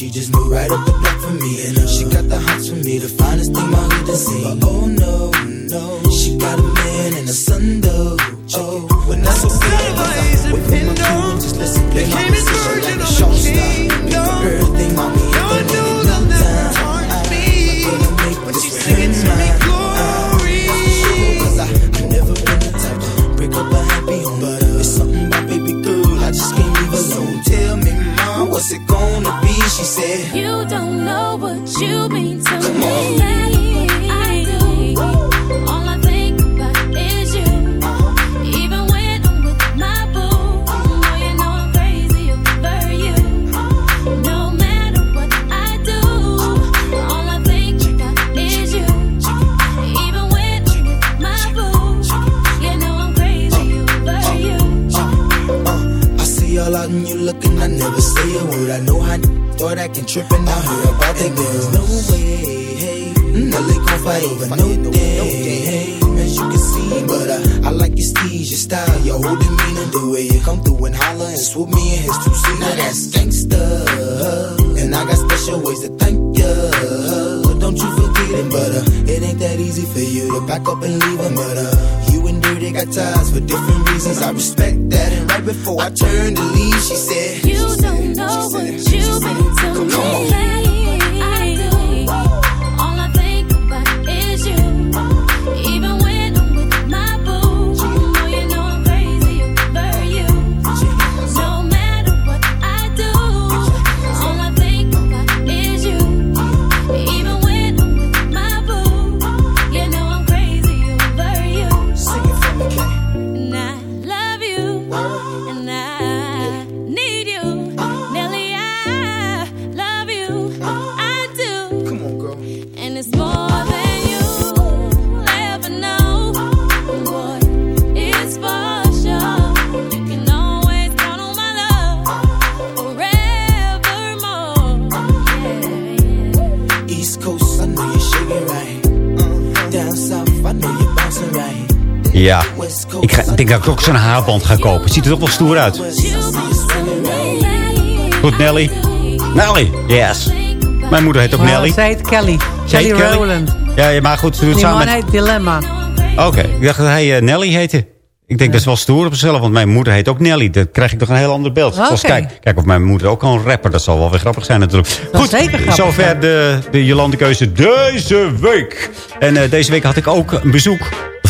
She just moved right up the block for me, and she got the hots for me, the finest thing my hood has seen. But oh no, no, she got a man and a son. She said, You don't know what you mean to me. Thought I can trip and I heard about that girl. No way, hey, Nelly gon' fight over no day, hey, as you can see. But uh, I like your steez, your style, your whole demeanor, the way you come through and holler and swoop me in his two seat. Now that's gangsta, and I got special ways to thank ya. Don't you forget it, but uh, it ain't that easy for you to back up and leave him. But uh, you and Dirty got ties for different reasons. I respect that. And right before I turned to leave, she said, You don't choosing. Come on. Ik, ga, ik denk dat ik ook zo'n haarband ga kopen. Ziet er toch wel stoer uit. Goed, Nelly. Nelly, yes. Mijn moeder heet ook Nelly. zij heet Kelly. Heet Kelly Kelly? Rowland. Ja, maar goed, ze doet het Die samen man met... heet Dilemma. Oké, ik dacht dat hij eh, Nelly heette. Ik denk dat is wel stoer op zichzelf, want mijn moeder heet ook Nelly. Dan krijg ik toch een heel ander beeld. Oké. kijken, kijken of mijn moeder ook kan rappen. Dat zal wel weer grappig zijn natuurlijk. Zeker grappig, zover de, de Jolande keuze deze week. En eh, deze week had ik ook een bezoek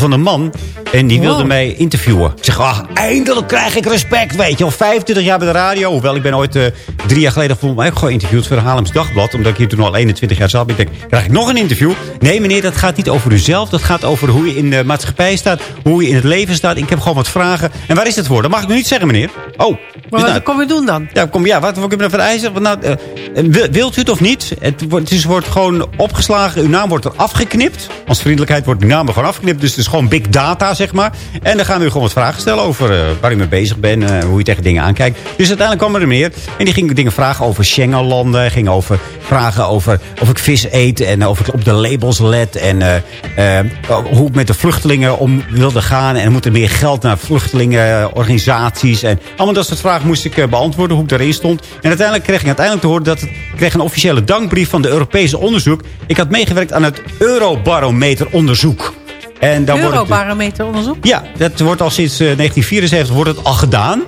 van een man. En die wilde Wow. mij interviewen. Ik zeg, ah, eindelijk krijg ik respect, weet je. Al 25 jaar bij de radio. Hoewel, ik ben ooit eh, drie jaar geleden volgens mij ook geïnterviewd voor de Haarlems Dagblad. Omdat ik hier toen al 21 jaar zat. Ik denk, krijg ik nog een interview? Nee meneer, dat gaat niet over uzelf. Dat gaat over hoe je in de maatschappij staat. Hoe je in het leven staat. Ik heb gewoon wat vragen. En waar is het voor? Dat mag ik nog niet zeggen, meneer. Oh. Maar dus wat nou, kom je doen dan? ja, kom, ja, wat, wat we nou vereisen? Want Nou, eh, wil- wilt u het of niet? Het wordt, het is, wordt gewoon opgeslagen. Uw naam wordt er afgeknipt. Als vriendelijkheid wordt uw naam er gewoon afgeknipt. Dus het is gewoon big data, zeg maar. En dan gaan we gewoon wat vragen stellen over eh, waar u mee bezig bent. eh, hoe je tegen dingen aankijkt. Dus uiteindelijk kwam er meneer. En die ging dingen vragen over Schengenlanden. Ging over vragen over of ik vis eet. En of ik op de labels let. En eh, eh, hoe ik met de vluchtelingen om wilde gaan. En moet er meer geld naar vluchtelingenorganisaties. En allemaal dat soort vragen moest ik eh, beantwoorden. Hoe ik daarin stond. En uiteindelijk kreeg ik uiteindelijk te horen dat ik kreeg een officiële dankbrief van de Europese onderzoek. Ik had meegewerkt aan het Eurobarometer onderzoek. En dan Eurobarometer onderzoek? ja, dat wordt al sinds eh, 1974 wordt het al gedaan.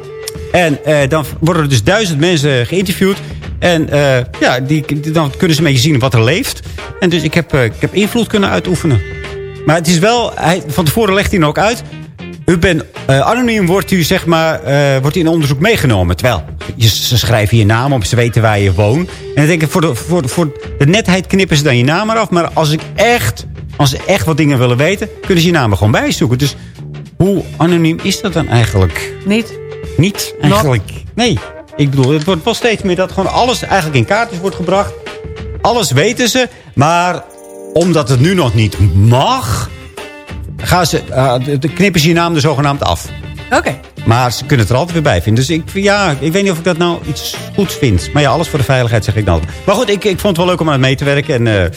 En eh, dan worden er dus duizend mensen geïnterviewd. En eh, ja, die, dan kunnen ze een beetje zien wat er leeft. En dus ik heb, eh, ik heb invloed kunnen uitoefenen. Maar het is wel, hij, van tevoren legt hij er ook uit. U bent eh, anoniem, wordt u zeg maar, eh, wordt u in onderzoek meegenomen. Terwijl, je, ze schrijven je naam op, ze weten waar je woont. En dan denk ik, voor de, voor, voor de netheid knippen ze dan je naam eraf. Maar als ik echt, als ze echt wat dingen willen weten, kunnen ze je naam er gewoon bijzoeken. Dus hoe anoniem is dat dan eigenlijk? Niet. Niet eigenlijk. Nee. Ik bedoel, het wordt wel steeds meer dat gewoon alles eigenlijk in kaartjes wordt gebracht. Alles weten ze. Maar omdat het nu nog niet mag, gaan ze, de- de knippen ze je naam er zogenaamd af. Oké. Maar ze kunnen het er altijd weer bij vinden. Dus ik, ja, ik weet niet of ik dat nou iets goeds vind. Maar ja, alles voor de veiligheid zeg ik dan. Maar goed, ik, ik vond het wel leuk om aan het mee te werken. En eh,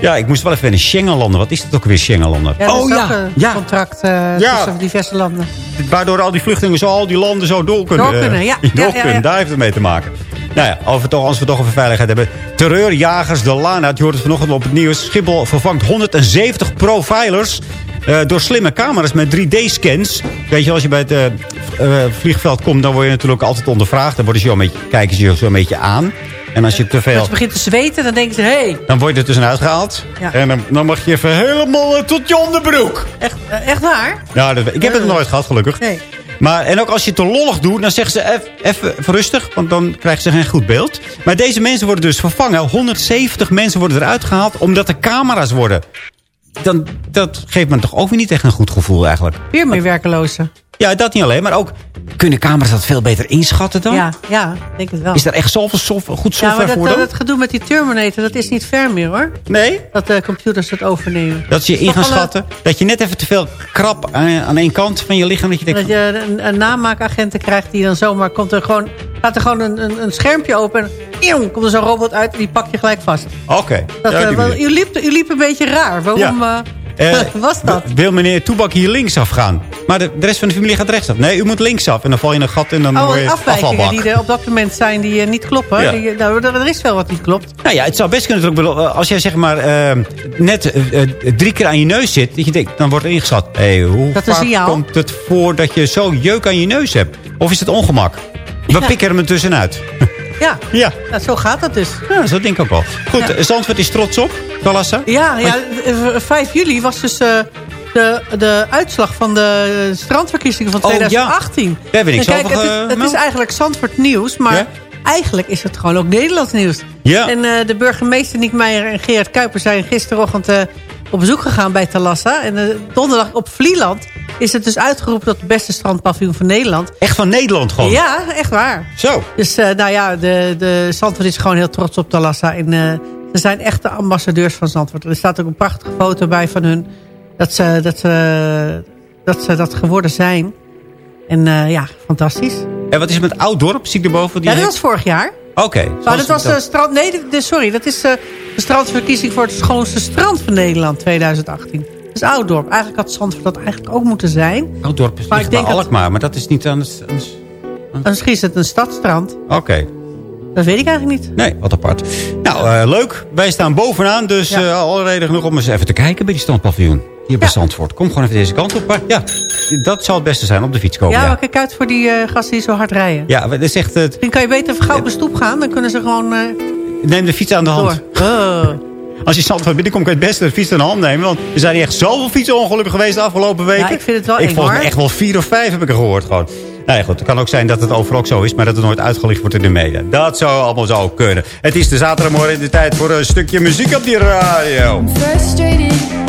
ja, ik moest wel even wennen. Schengenlanden. Wat is dat ook weer, Schengenlanden? Ja, oh ja, een ja. contract eh, Ja. tussen diverse landen. Waardoor al die vluchtelingen zo al die landen zo door kunnen. Door kunnen, eh, ja. door kunnen. ja. Daar heeft het mee te maken. Nou ja, als we, toch, als we toch over veiligheid hebben. Terreurjagers de Lana, je hoort het vanochtend op het nieuws. Schiphol vervangt 170 profilers eh, door slimme camera's met 3D-scans. Weet je, als je bij het eh, eh, vliegveld komt, dan word je natuurlijk altijd ondervraagd. Dan worden ze je een beetje, kijken ze je zo een beetje aan. En als je te veel... Als je begint te zweten, dan denken ze... hé, hey, Dan word je er tussenuit gehaald. Ja. En dan, dan mag je even helemaal eh, tot je onderbroek. echt, eh, echt waar? Ja, dat, ik heb het nooit gehad, gelukkig. Nee. Maar, en ook als je het te lollig doet, dan zeggen ze even rustig. Want dan krijgen ze geen goed beeld. Maar deze mensen worden dus vervangen. 170 mensen worden eruit gehaald omdat er camera's worden. Dan, dat geeft me toch ook weer niet echt een goed gevoel eigenlijk. Weer meer werkelozen. Ja, dat niet alleen. Maar ook, kunnen camera's dat veel beter inschatten dan? Ja, ja, ik denk het wel. Is er echt zoveel soft- goed ja, software maar dat, voor eh, dan? dat gedoe met die Terminator, dat is niet ver meer hoor. Nee? Dat de computers het overnemen. Dat ze je in gaan eh, schatten. Dat je net even te veel krap aan, aan één kant van je lichaam. Dat je denkt, Dat je een, een namaakagenten krijgt die dan zomaar komt er gewoon... Gaat er gewoon een, een, een schermpje open en eeuw, komt er zo'n robot uit en die pak je gelijk vast. oké. Dat, Ja, eh, u, liep, u liep een beetje raar. Waarom Ja. Eh, was dat? Wil meneer Toebak hier linksaf gaan? Maar de, de rest van de familie gaat rechtsaf. Nee, u moet linksaf. En dan val je in een gat en dan word Oh, je afwijkingen die er op dat moment zijn die eh, niet kloppen. Ja. Die, nou, er, is wel wat niet klopt. Nou ja, het zou best kunnen natuurlijk als jij zeg maar net drie keer aan je neus zit, dat je denkt, dan wordt er ingeschat. Hé, hoe Dat vaak komt het voor dat je zo jeuk aan je neus hebt? Of is het ongemak? We Ja. pikken hem er tussenuit. Ja, Ja, nou, zo gaat dat dus. ja zo denk ik ook wel. Goed, Ja. Zandvoort is trots op, Talassa. Ja, ja eh, 5 juli was dus eh, de, de uitslag van de strandverkiezingen van Oh, ja. 2018. Daar ik niks En kijk, het, is, het is eigenlijk Zandvoort nieuws, maar Ja? eigenlijk is het gewoon ook Nederlands nieuws. Ja. En eh, de burgemeester Niek Meijer en Gerard Kuiper zijn gisterochtend eh, op bezoek gegaan bij Talassa. En eh, donderdag op Vlieland is het dus uitgeroepen tot het beste strandpaviljoen van Nederland. Echt van Nederland gewoon. Ja, echt waar. Zo. Dus eh, nou ja, de, de Zandvoort is gewoon heel trots op Talassa. En eh, ze zijn echte ambassadeurs van Zandvoort. Er staat ook een prachtige foto bij van hun. Dat ze dat, ze, dat, ze dat geworden zijn. En eh, ja, fantastisch. En wat is het met Ouddorp? Zie ik erboven? Die Ja, dat heeft- was vorig jaar. Oké. Maar zoals dat was de strand... Nee, de- sorry. Dat is eh, de strandverkiezing voor het schoonste strand van Nederland 2018. Dus Ouddorp. Eigenlijk had Zandvoort dat eigenlijk ook moeten zijn. Ouddorp is Maar ik denk bij dat- Alkmaar, maar dat is niet het- En Misschien is het een stadstrand. Oké. Dat weet ik eigenlijk niet. Nee, wat apart. Nou, eh, leuk. Wij staan bovenaan, dus Ja. eh, alle reden genoeg om eens even te kijken bij die standpaviljoen. Hier bij Ja. Zandvoort. Kom gewoon even deze kant op. Maar ja, dat zal het beste zijn, op de fiets komen. ja, Ja, maar kijk uit voor die eh, gasten die zo hard rijden. ja dat is echt... het. Misschien kan je beter gauw op de stoep gaan. Dan kunnen ze gewoon neem de fiets aan de hand. Oh. Als je Zandvoort binnenkomt, kan je het beste de fiets aan de hand nemen. Want er zijn hier echt zoveel fietsenongelukken geweest de afgelopen weken. Ja, ik vind het wel Ik eng, volgens mij echt wel vier of vijf heb ik er gehoord gewoon. Nou ja, goed. Het kan ook zijn dat het overal ook zo is, maar dat het nooit uitgelicht wordt in de media. Dat zou allemaal zo kunnen. Het is de zaterdagmorgen de tijd voor een stukje muziek op die radio. frustrated.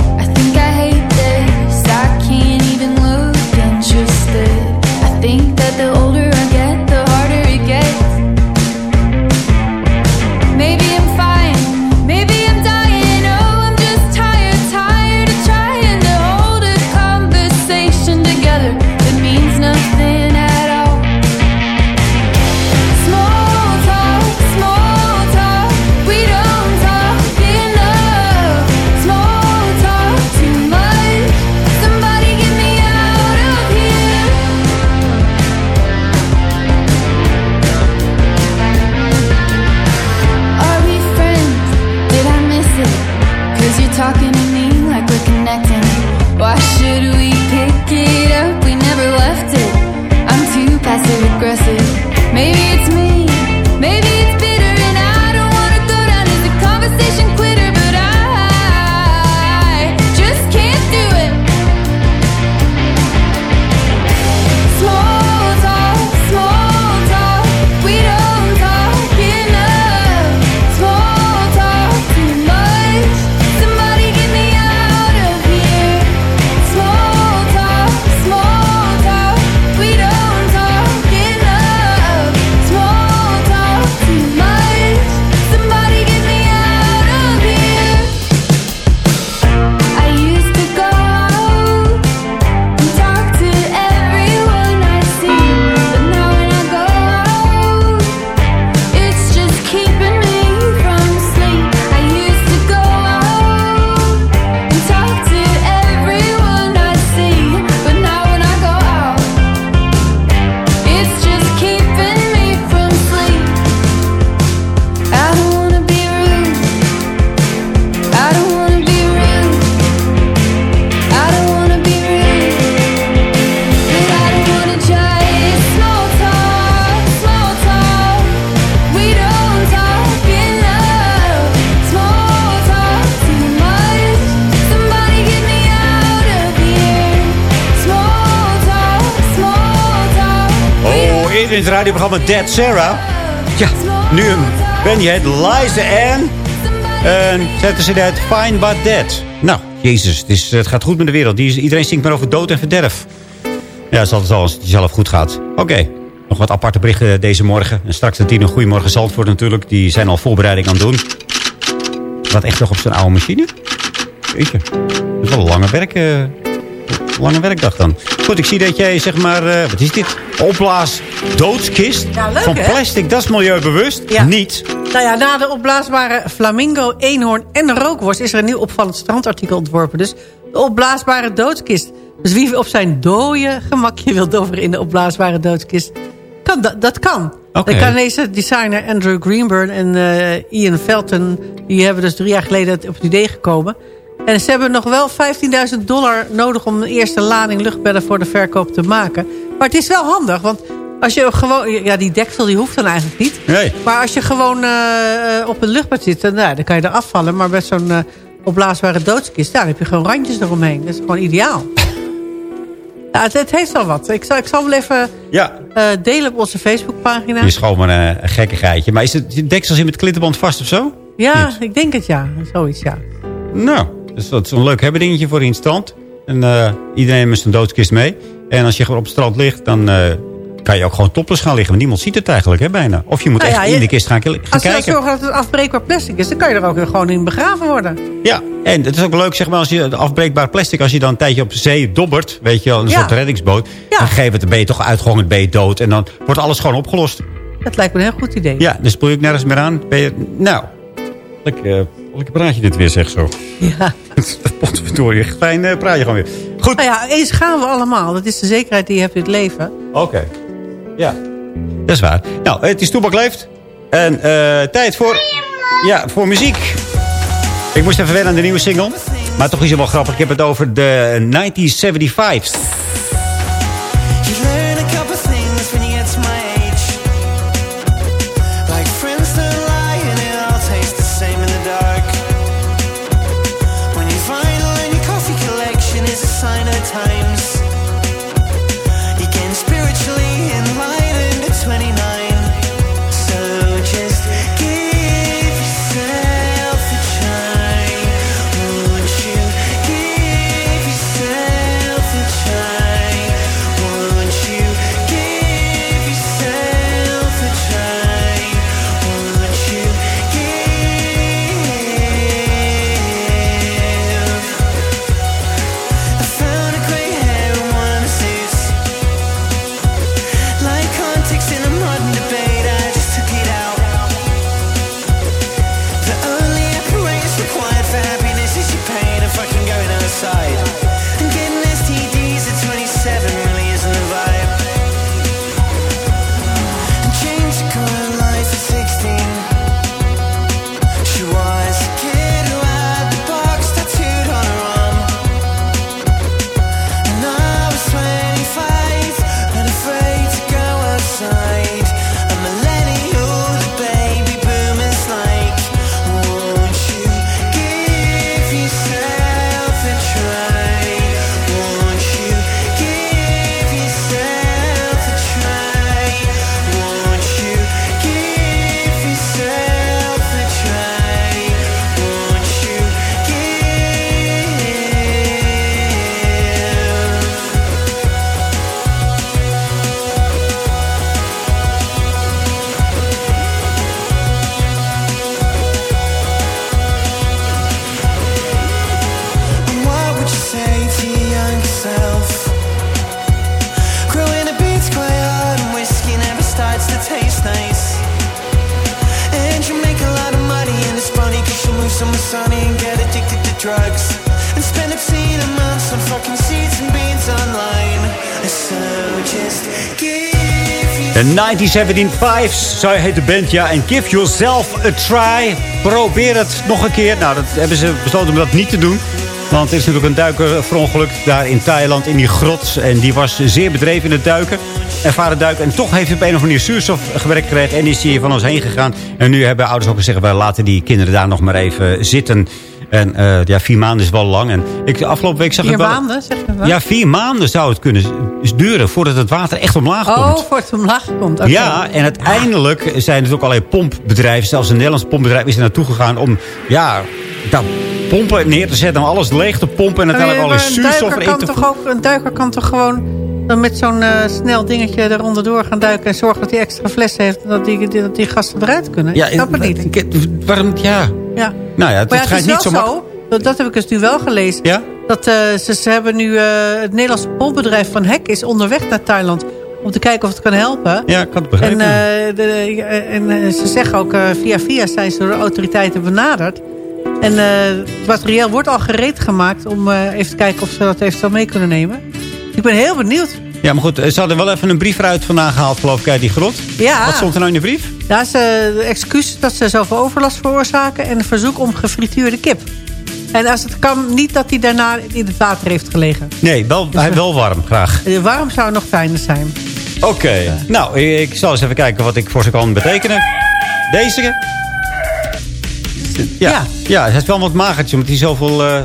Het radioprogramma Dead Sarah. Ja, nu een band die heet Liza Ann. En zetten ze dat Fine But Dead. Nou, jezus, het, is, het gaat goed met de wereld. Iedereen zingt maar over dood en verderf. Ja, het is altijd als het zelf goed gaat. Oké, nog wat aparte berichten deze morgen. En straks de tien een goeiemorgen Zandvoort natuurlijk. Die zijn al voorbereiding aan het doen. Wat echt nog op zijn oude machine? Jeetje, dat is wel een lange, werk, eh, lange werkdag dan. Goed, ik zie dat jij zeg maar, eh, wat is dit? Opblaas doodskist Ja, leuk, van hè? plastic. Dat is milieubewust. Ja. Niet. Nou ja, na de opblaasbare flamingo, eenhoorn en rookworst... is er een nieuw opvallend strandartikel ontworpen. Dus de opblaasbare doodskist. Dus wie op zijn dode gemakje wil dobberen in de opblaasbare doodskist... Kan, dat, dat kan. De Canadese designer Andrew Greenburn en eh, Ian Felton... die hebben dus drie jaar geleden op het idee gekomen. En ze hebben nog wel 15.000 dollar nodig... om een eerste lading luchtbedden voor de verkoop te maken. Maar het is wel handig, want als je gewoon... Ja, die deksel die hoeft dan eigenlijk niet. Nee. Maar als je gewoon eh, eh, op een luchtbed zit, dan, nou, dan kan je er afvallen. Maar met zo'n eh, opblaasbare doodskist, daar heb je gewoon randjes eromheen. Dat is gewoon ideaal. Ja, het, het heeft wel wat. Ik zal, ik zal wel even Ja. delen op onze Facebookpagina. Die is gewoon maar een, een gekkigheidje. Maar is het de deksel zit met klittenband vast of zo? Ja, ik denk het ja. Zoiets, ja. Nou, dus dat is een leuk hebben dingetje voor in het strand. En eh, iedereen met zijn doodskist mee. En als je gewoon op het strand ligt, dan eh, kan je ook gewoon topless gaan liggen. Want niemand ziet het eigenlijk, hè, bijna. Of je moet Nou echt ja, in je- de kist gaan, gaan Als je dan kijken. zorgt dat het afbreekbaar plastic is... dan kan je er ook weer gewoon in begraven worden. Ja, en het is ook leuk, zeg maar, als je het afbreekbaar plastic... als je dan een tijdje op zee dobbert, weet je wel, een Ja. soort reddingsboot... Ja. dan geef het, dan ben je toch uitgehongerd, ben je dood. En dan wordt alles gewoon opgelost. Dat lijkt me een heel goed idee. Ja, dus spoel je ook nergens meer aan. Ben je, nou, uh, lekker praatje dit weer, zeg zo. Ja. Potverdorie, fijn uh, praatje gewoon weer. Goed. Nou ja, eens gaan we allemaal. Dat is de zekerheid die je hebt in het leven. Oké. Ja. Dat is waar. Nou, het is Toebak Leeft. En uh, tijd voor, ja, voor muziek. Ik moest even wennen aan de nieuwe single. Maar toch is het wel grappig. Ik heb het over de 1975's. De 1975's, zo heet de band, ja. En give yourself a try. Probeer het nog een keer. Nou, dat hebben ze besloten om dat niet te doen. Want er is natuurlijk een duiker verongelukt daar in Thailand, in die grot. En die was zeer bedreven in het duiken. Ervaren duiken. En toch heeft hij op een of andere manier zuurstof gewerkt gekregen. En is hij van ons heen gegaan. En nu hebben ouders ook gezegd, we laten die kinderen daar nog maar even zitten. En eh, ja, vier maanden is wel lang. En ik, afgelopen week zag Vier ik wel... maanden, zeg je dat? Ja, vier maanden zou het kunnen duren voordat het water echt omlaag Oh, komt. voor het omlaag komt. Ja, en uiteindelijk zijn er ook allerlei pompbedrijven. Zelfs een Nederlands pompbedrijf is er naartoe gegaan om ja, dat pompen neer te zetten. Om alles leeg te pompen en uiteindelijk alle zuurstof erin te toch ook, Een duiker kan toch gewoon dan met zo'n eh, snel dingetje eronder door gaan duiken... en zorgen dat hij extra flessen heeft... en dat die, die, dat die gasten eruit kunnen? Ja, ik snap het niet. ik- waarom, ja. Ja. Nou ja, het, maar ja, het is niet wel zo dat, dat heb ik dus nu wel gelezen... Ja? dat eh, ze, ze hebben nu... eh, het Nederlandse pompbedrijf van Hek is onderweg naar Thailand... om te kijken of het kan helpen. Ja, ik had het begrepen. En, eh, de, en ze zeggen ook, eh, via via zijn ze door de autoriteiten benaderd. En eh, het materiaal wordt al gereed gemaakt om eh, even te kijken of ze dat eventueel mee kunnen nemen. Ik ben heel benieuwd. Ja, maar goed, ze hadden wel even een brief eruit vandaan gehaald, geloof ik, uit die grot. Ja. Wat stond er nou in de brief? Ja, ze, de excuus dat ze zoveel overlast veroorzaken en een verzoek om gefrituurde kip. En als het kan, niet dat hij daarna in het water heeft gelegen. Nee, wel, hij wel warm, graag. Eh, Waarom zou nog fijner zijn? Oké, nou, ik zal eens even kijken wat ik voor ze kan betekenen. Deze? Ja, ja. het is wel wat magertje, omdat hij zoveel eh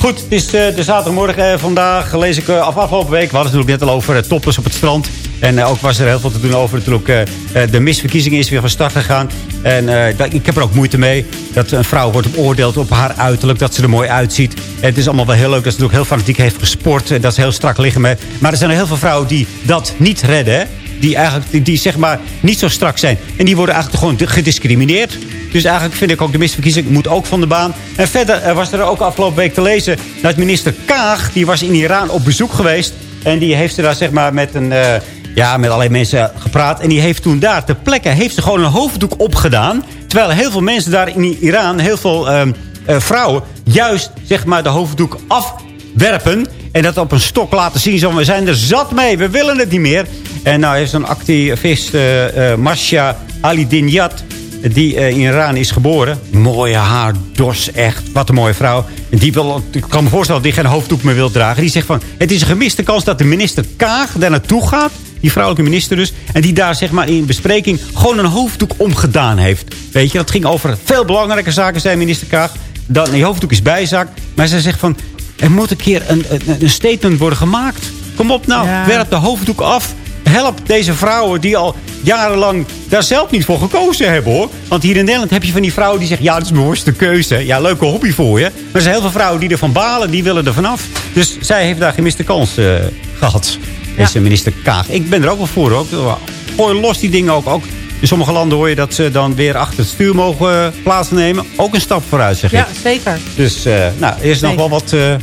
Goed, het is eh, de zaterdagmorgen eh, vandaag. Lees ik eh, af afgelopen week. We hadden het natuurlijk net al over toppers op het strand. En ook was er heel veel te doen over natuurlijk, de misverkiezingen is weer van start gegaan. En ik heb er ook moeite mee dat een vrouw wordt beoordeeld op haar uiterlijk. Dat ze er mooi uitziet. Het is allemaal wel heel leuk dat ze natuurlijk heel fanatiek heeft gesport. En dat ze heel strak liggen met. Maar er zijn er heel veel vrouwen die dat niet redden. Die eigenlijk die zeg maar niet zo strak zijn. En die worden eigenlijk gewoon gediscrimineerd. Dus eigenlijk vind ik ook de misverkiezing moet ook van de baan. En verder was er ook afgelopen week te lezen... dat minister Kaag, die was in Iran op bezoek geweest. En die heeft ze daar zeg maar met een... eh, ja, met allerlei mensen gepraat. En die heeft toen daar ter plekke heeft ze gewoon een hoofddoek opgedaan. Terwijl heel veel mensen daar in Iran, heel veel ehm, eh, vrouwen... juist zeg maar de hoofddoek afwerpen. En dat op een stok laten zien. Zo, we zijn er zat mee, we willen het niet meer. En nou heeft zo'n activist, eh eh Ali Dinyat die eh, in Iran is geboren. Mooie haar, dos, echt. Wat een mooie vrouw. En die wil, ik kan me voorstellen dat die geen hoofddoek meer wil dragen. Die zegt van, het is een gemiste kans dat de minister Kaag daar naartoe gaat. Die vrouwelijke minister dus. En die daar zeg maar in bespreking gewoon een hoofddoek omgedaan heeft. Weet je, dat ging over veel belangrijke zaken, zei minister Kaag. Dan, die hoofddoek is bijzaak. Maar zij zegt van, er moet een keer een, een, een statement worden gemaakt. Kom op nou, Ja. werp de hoofddoek af. Help deze vrouwen die al jarenlang daar zelf niet voor gekozen hebben hoor. Want hier in Nederland heb je van die vrouwen die zeggen... ja, dat is mijn bewuste keuze. Ja, leuke hobby voor je. Maar er zijn heel veel vrouwen die ervan balen. Die willen er vanaf. Dus zij heeft daar gemiste kans eh, gehad. Deze minister Kaag. Ik ben er ook wel voor hoor. Gooi los die dingen ook. ook. In sommige landen hoor je dat ze dan weer achter het stuur mogen eh, plaatsnemen. Ook een stap vooruit zeg Ja, ik. zeker. Dus eh, nou, er is nog wel wat, eh,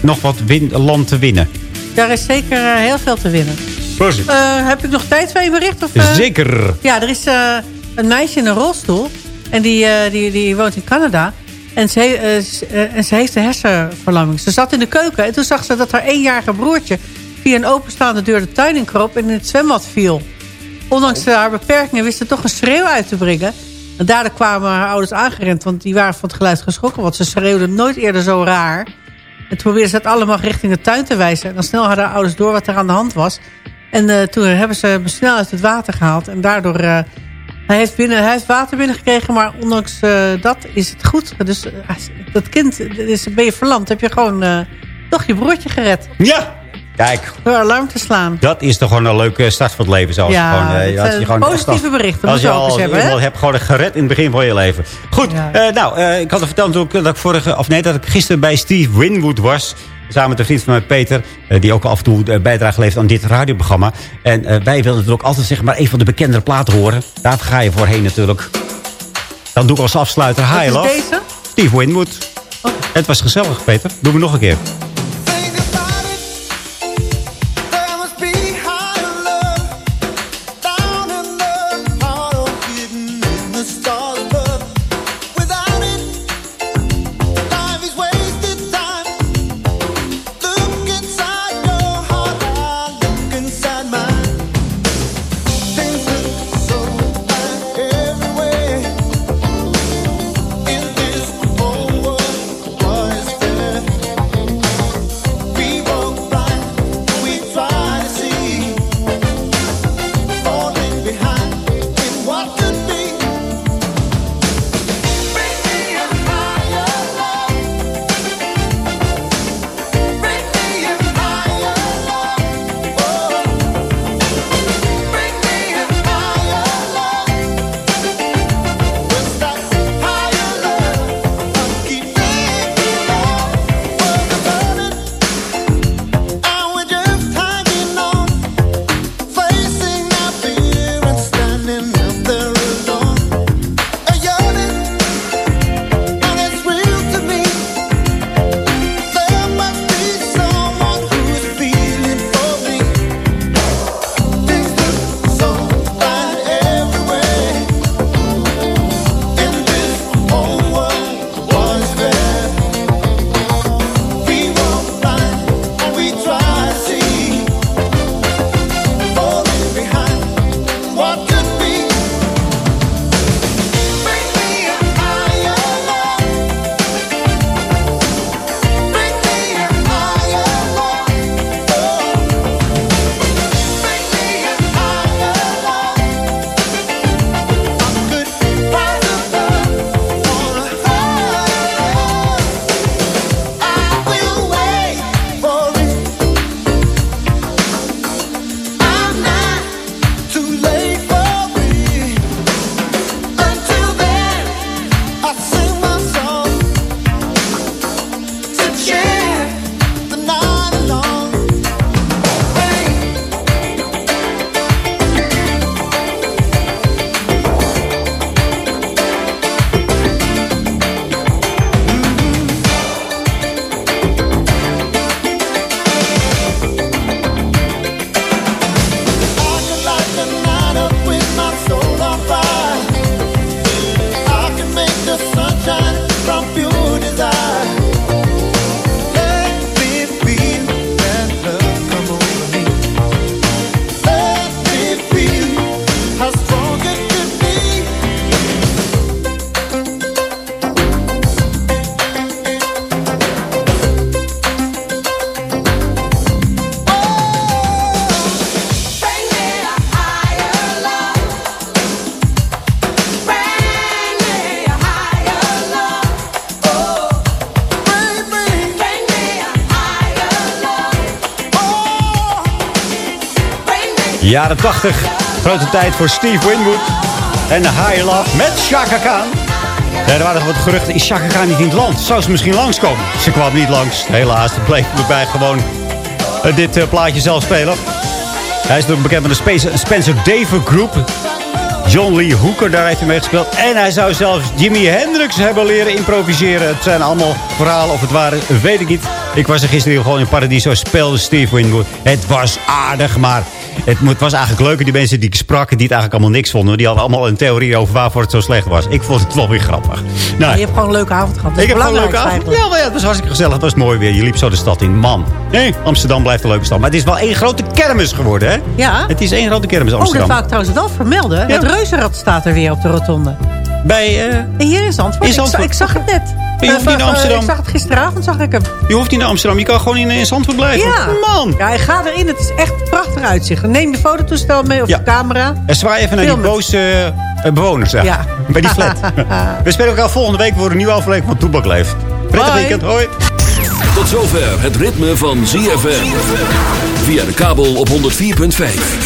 nog wat win land te winnen. Daar is zeker eh, heel veel te winnen. Precies. Eh, heb ik nog tijd voor een bericht? Of, eh? Zeker. Ja, er is eh, een meisje in een rolstoel. En die, die, die woont in Canada. En ze, en ze heeft een hersenverlamming. Ze zat in de keuken. En toen zag ze dat haar eenjarige broertje... via een openstaande deur de tuin in kroop... en in het zwembad viel. Ondanks eh, haar beperkingen wist ze toch een schreeuw uit te brengen. En daardoor kwamen haar ouders aangerend. Want die waren van het geluid geschrokken. Want ze schreeuwden nooit eerder zo raar. En toen probeerden ze het allemaal richting de tuin te wijzen. En dan snel hadden haar ouders door wat er aan de hand was. En eh, toen hebben ze hem snel uit het water gehaald. En daardoor... eh, hij heeft, binnen, hij heeft water binnengekregen, maar ondanks eh, dat is het goed. Dus dat kind, is, ben je verlamd, heb je gewoon toch je broertje gered. Ja, kijk. Door alarm te slaan. Dat is toch gewoon een leuke start van het leven. Zoals Ja, gewoon, als je gewoon positieve berichten, Als je ook al hebben, hebt gewoon gered in het begin van je leven. Goed, nou, ik had er verteld dat ik vorige, of nee, dat ik gisteren bij Steve Winwood was. Samen met een vriend van mij, Peter. eh, die ook af en toe eh, bijdrage levert aan dit radioprogramma. En eh, wij wilden natuurlijk altijd zeg maar een van de bekendere platen horen. Daar ga je voorheen natuurlijk. Dan doe ik als afsluiter High Love. deze? Steve Winwood. Het was gezellig, Peter. Doen we nog een keer. Jaren 80. Grote tijd voor Steve Winwood. En High Love met Chaka Khan. Er waren nog wat geruchten. Is Chaka Khan niet in het land? Zou ze misschien langskomen? Ze kwam niet langs. Helaas, het bleef erbij gewoon eh, dit eh, plaatje zelf spelen. Hij is ook bekend van de Spe- Spencer David Group. John Lee Hooker, daar heeft hij mee gespeeld. En hij zou zelfs Jimi Hendrix hebben leren improviseren. Het zijn allemaal verhalen of het waren, weet ik niet. Ik was er gisteren gewoon in Paradiso, speelde Steve Winwood. Het was aardig, maar het was eigenlijk leuker. Die mensen die ik sprak, die het eigenlijk allemaal niks vonden. Die hadden allemaal een theorie over waarvoor het zo slecht was. Ik vond het wel weer grappig. Nou, je hebt gewoon een leuke avond gehad. Ik is heb gewoon een leuke avond. Ja, maar ja, het was hartstikke gezellig. Het was mooi weer. Je liep zo de stad in. Man. Nee, Amsterdam blijft een leuke stad. Maar het is wel één grote kermis geworden, hè? Ja. Het is één grote kermis, Oh, dat Amsterdam. wou ik trouwens wel vermelden. Het reuzenrad staat er weer op de rotonde. Bij, eh, Hier in Zandvoort. in Ik, Zandvoort. ik zag het net. Je hoeft Eh, niet naar eh, Amsterdam. Ik zag het gisteravond, zag ik hem. Je hoeft niet naar Amsterdam. Je kan gewoon in, in Zandvoort blijven. Ja. Man. Ja, hij gaat erin. Het is echt een prachtig uitzicht. Neem je fototoestel mee of Ja. de camera. En zwaai even naar die boze eh, bewoners. Ja. Ja. Bij die flat. We spelen elkaar volgende week voor een nieuwe aflevering van Toebak Leeft. Prettig Hoi. weekend. Hoi. Tot zover het ritme van ZFM. Via de kabel op 104.5.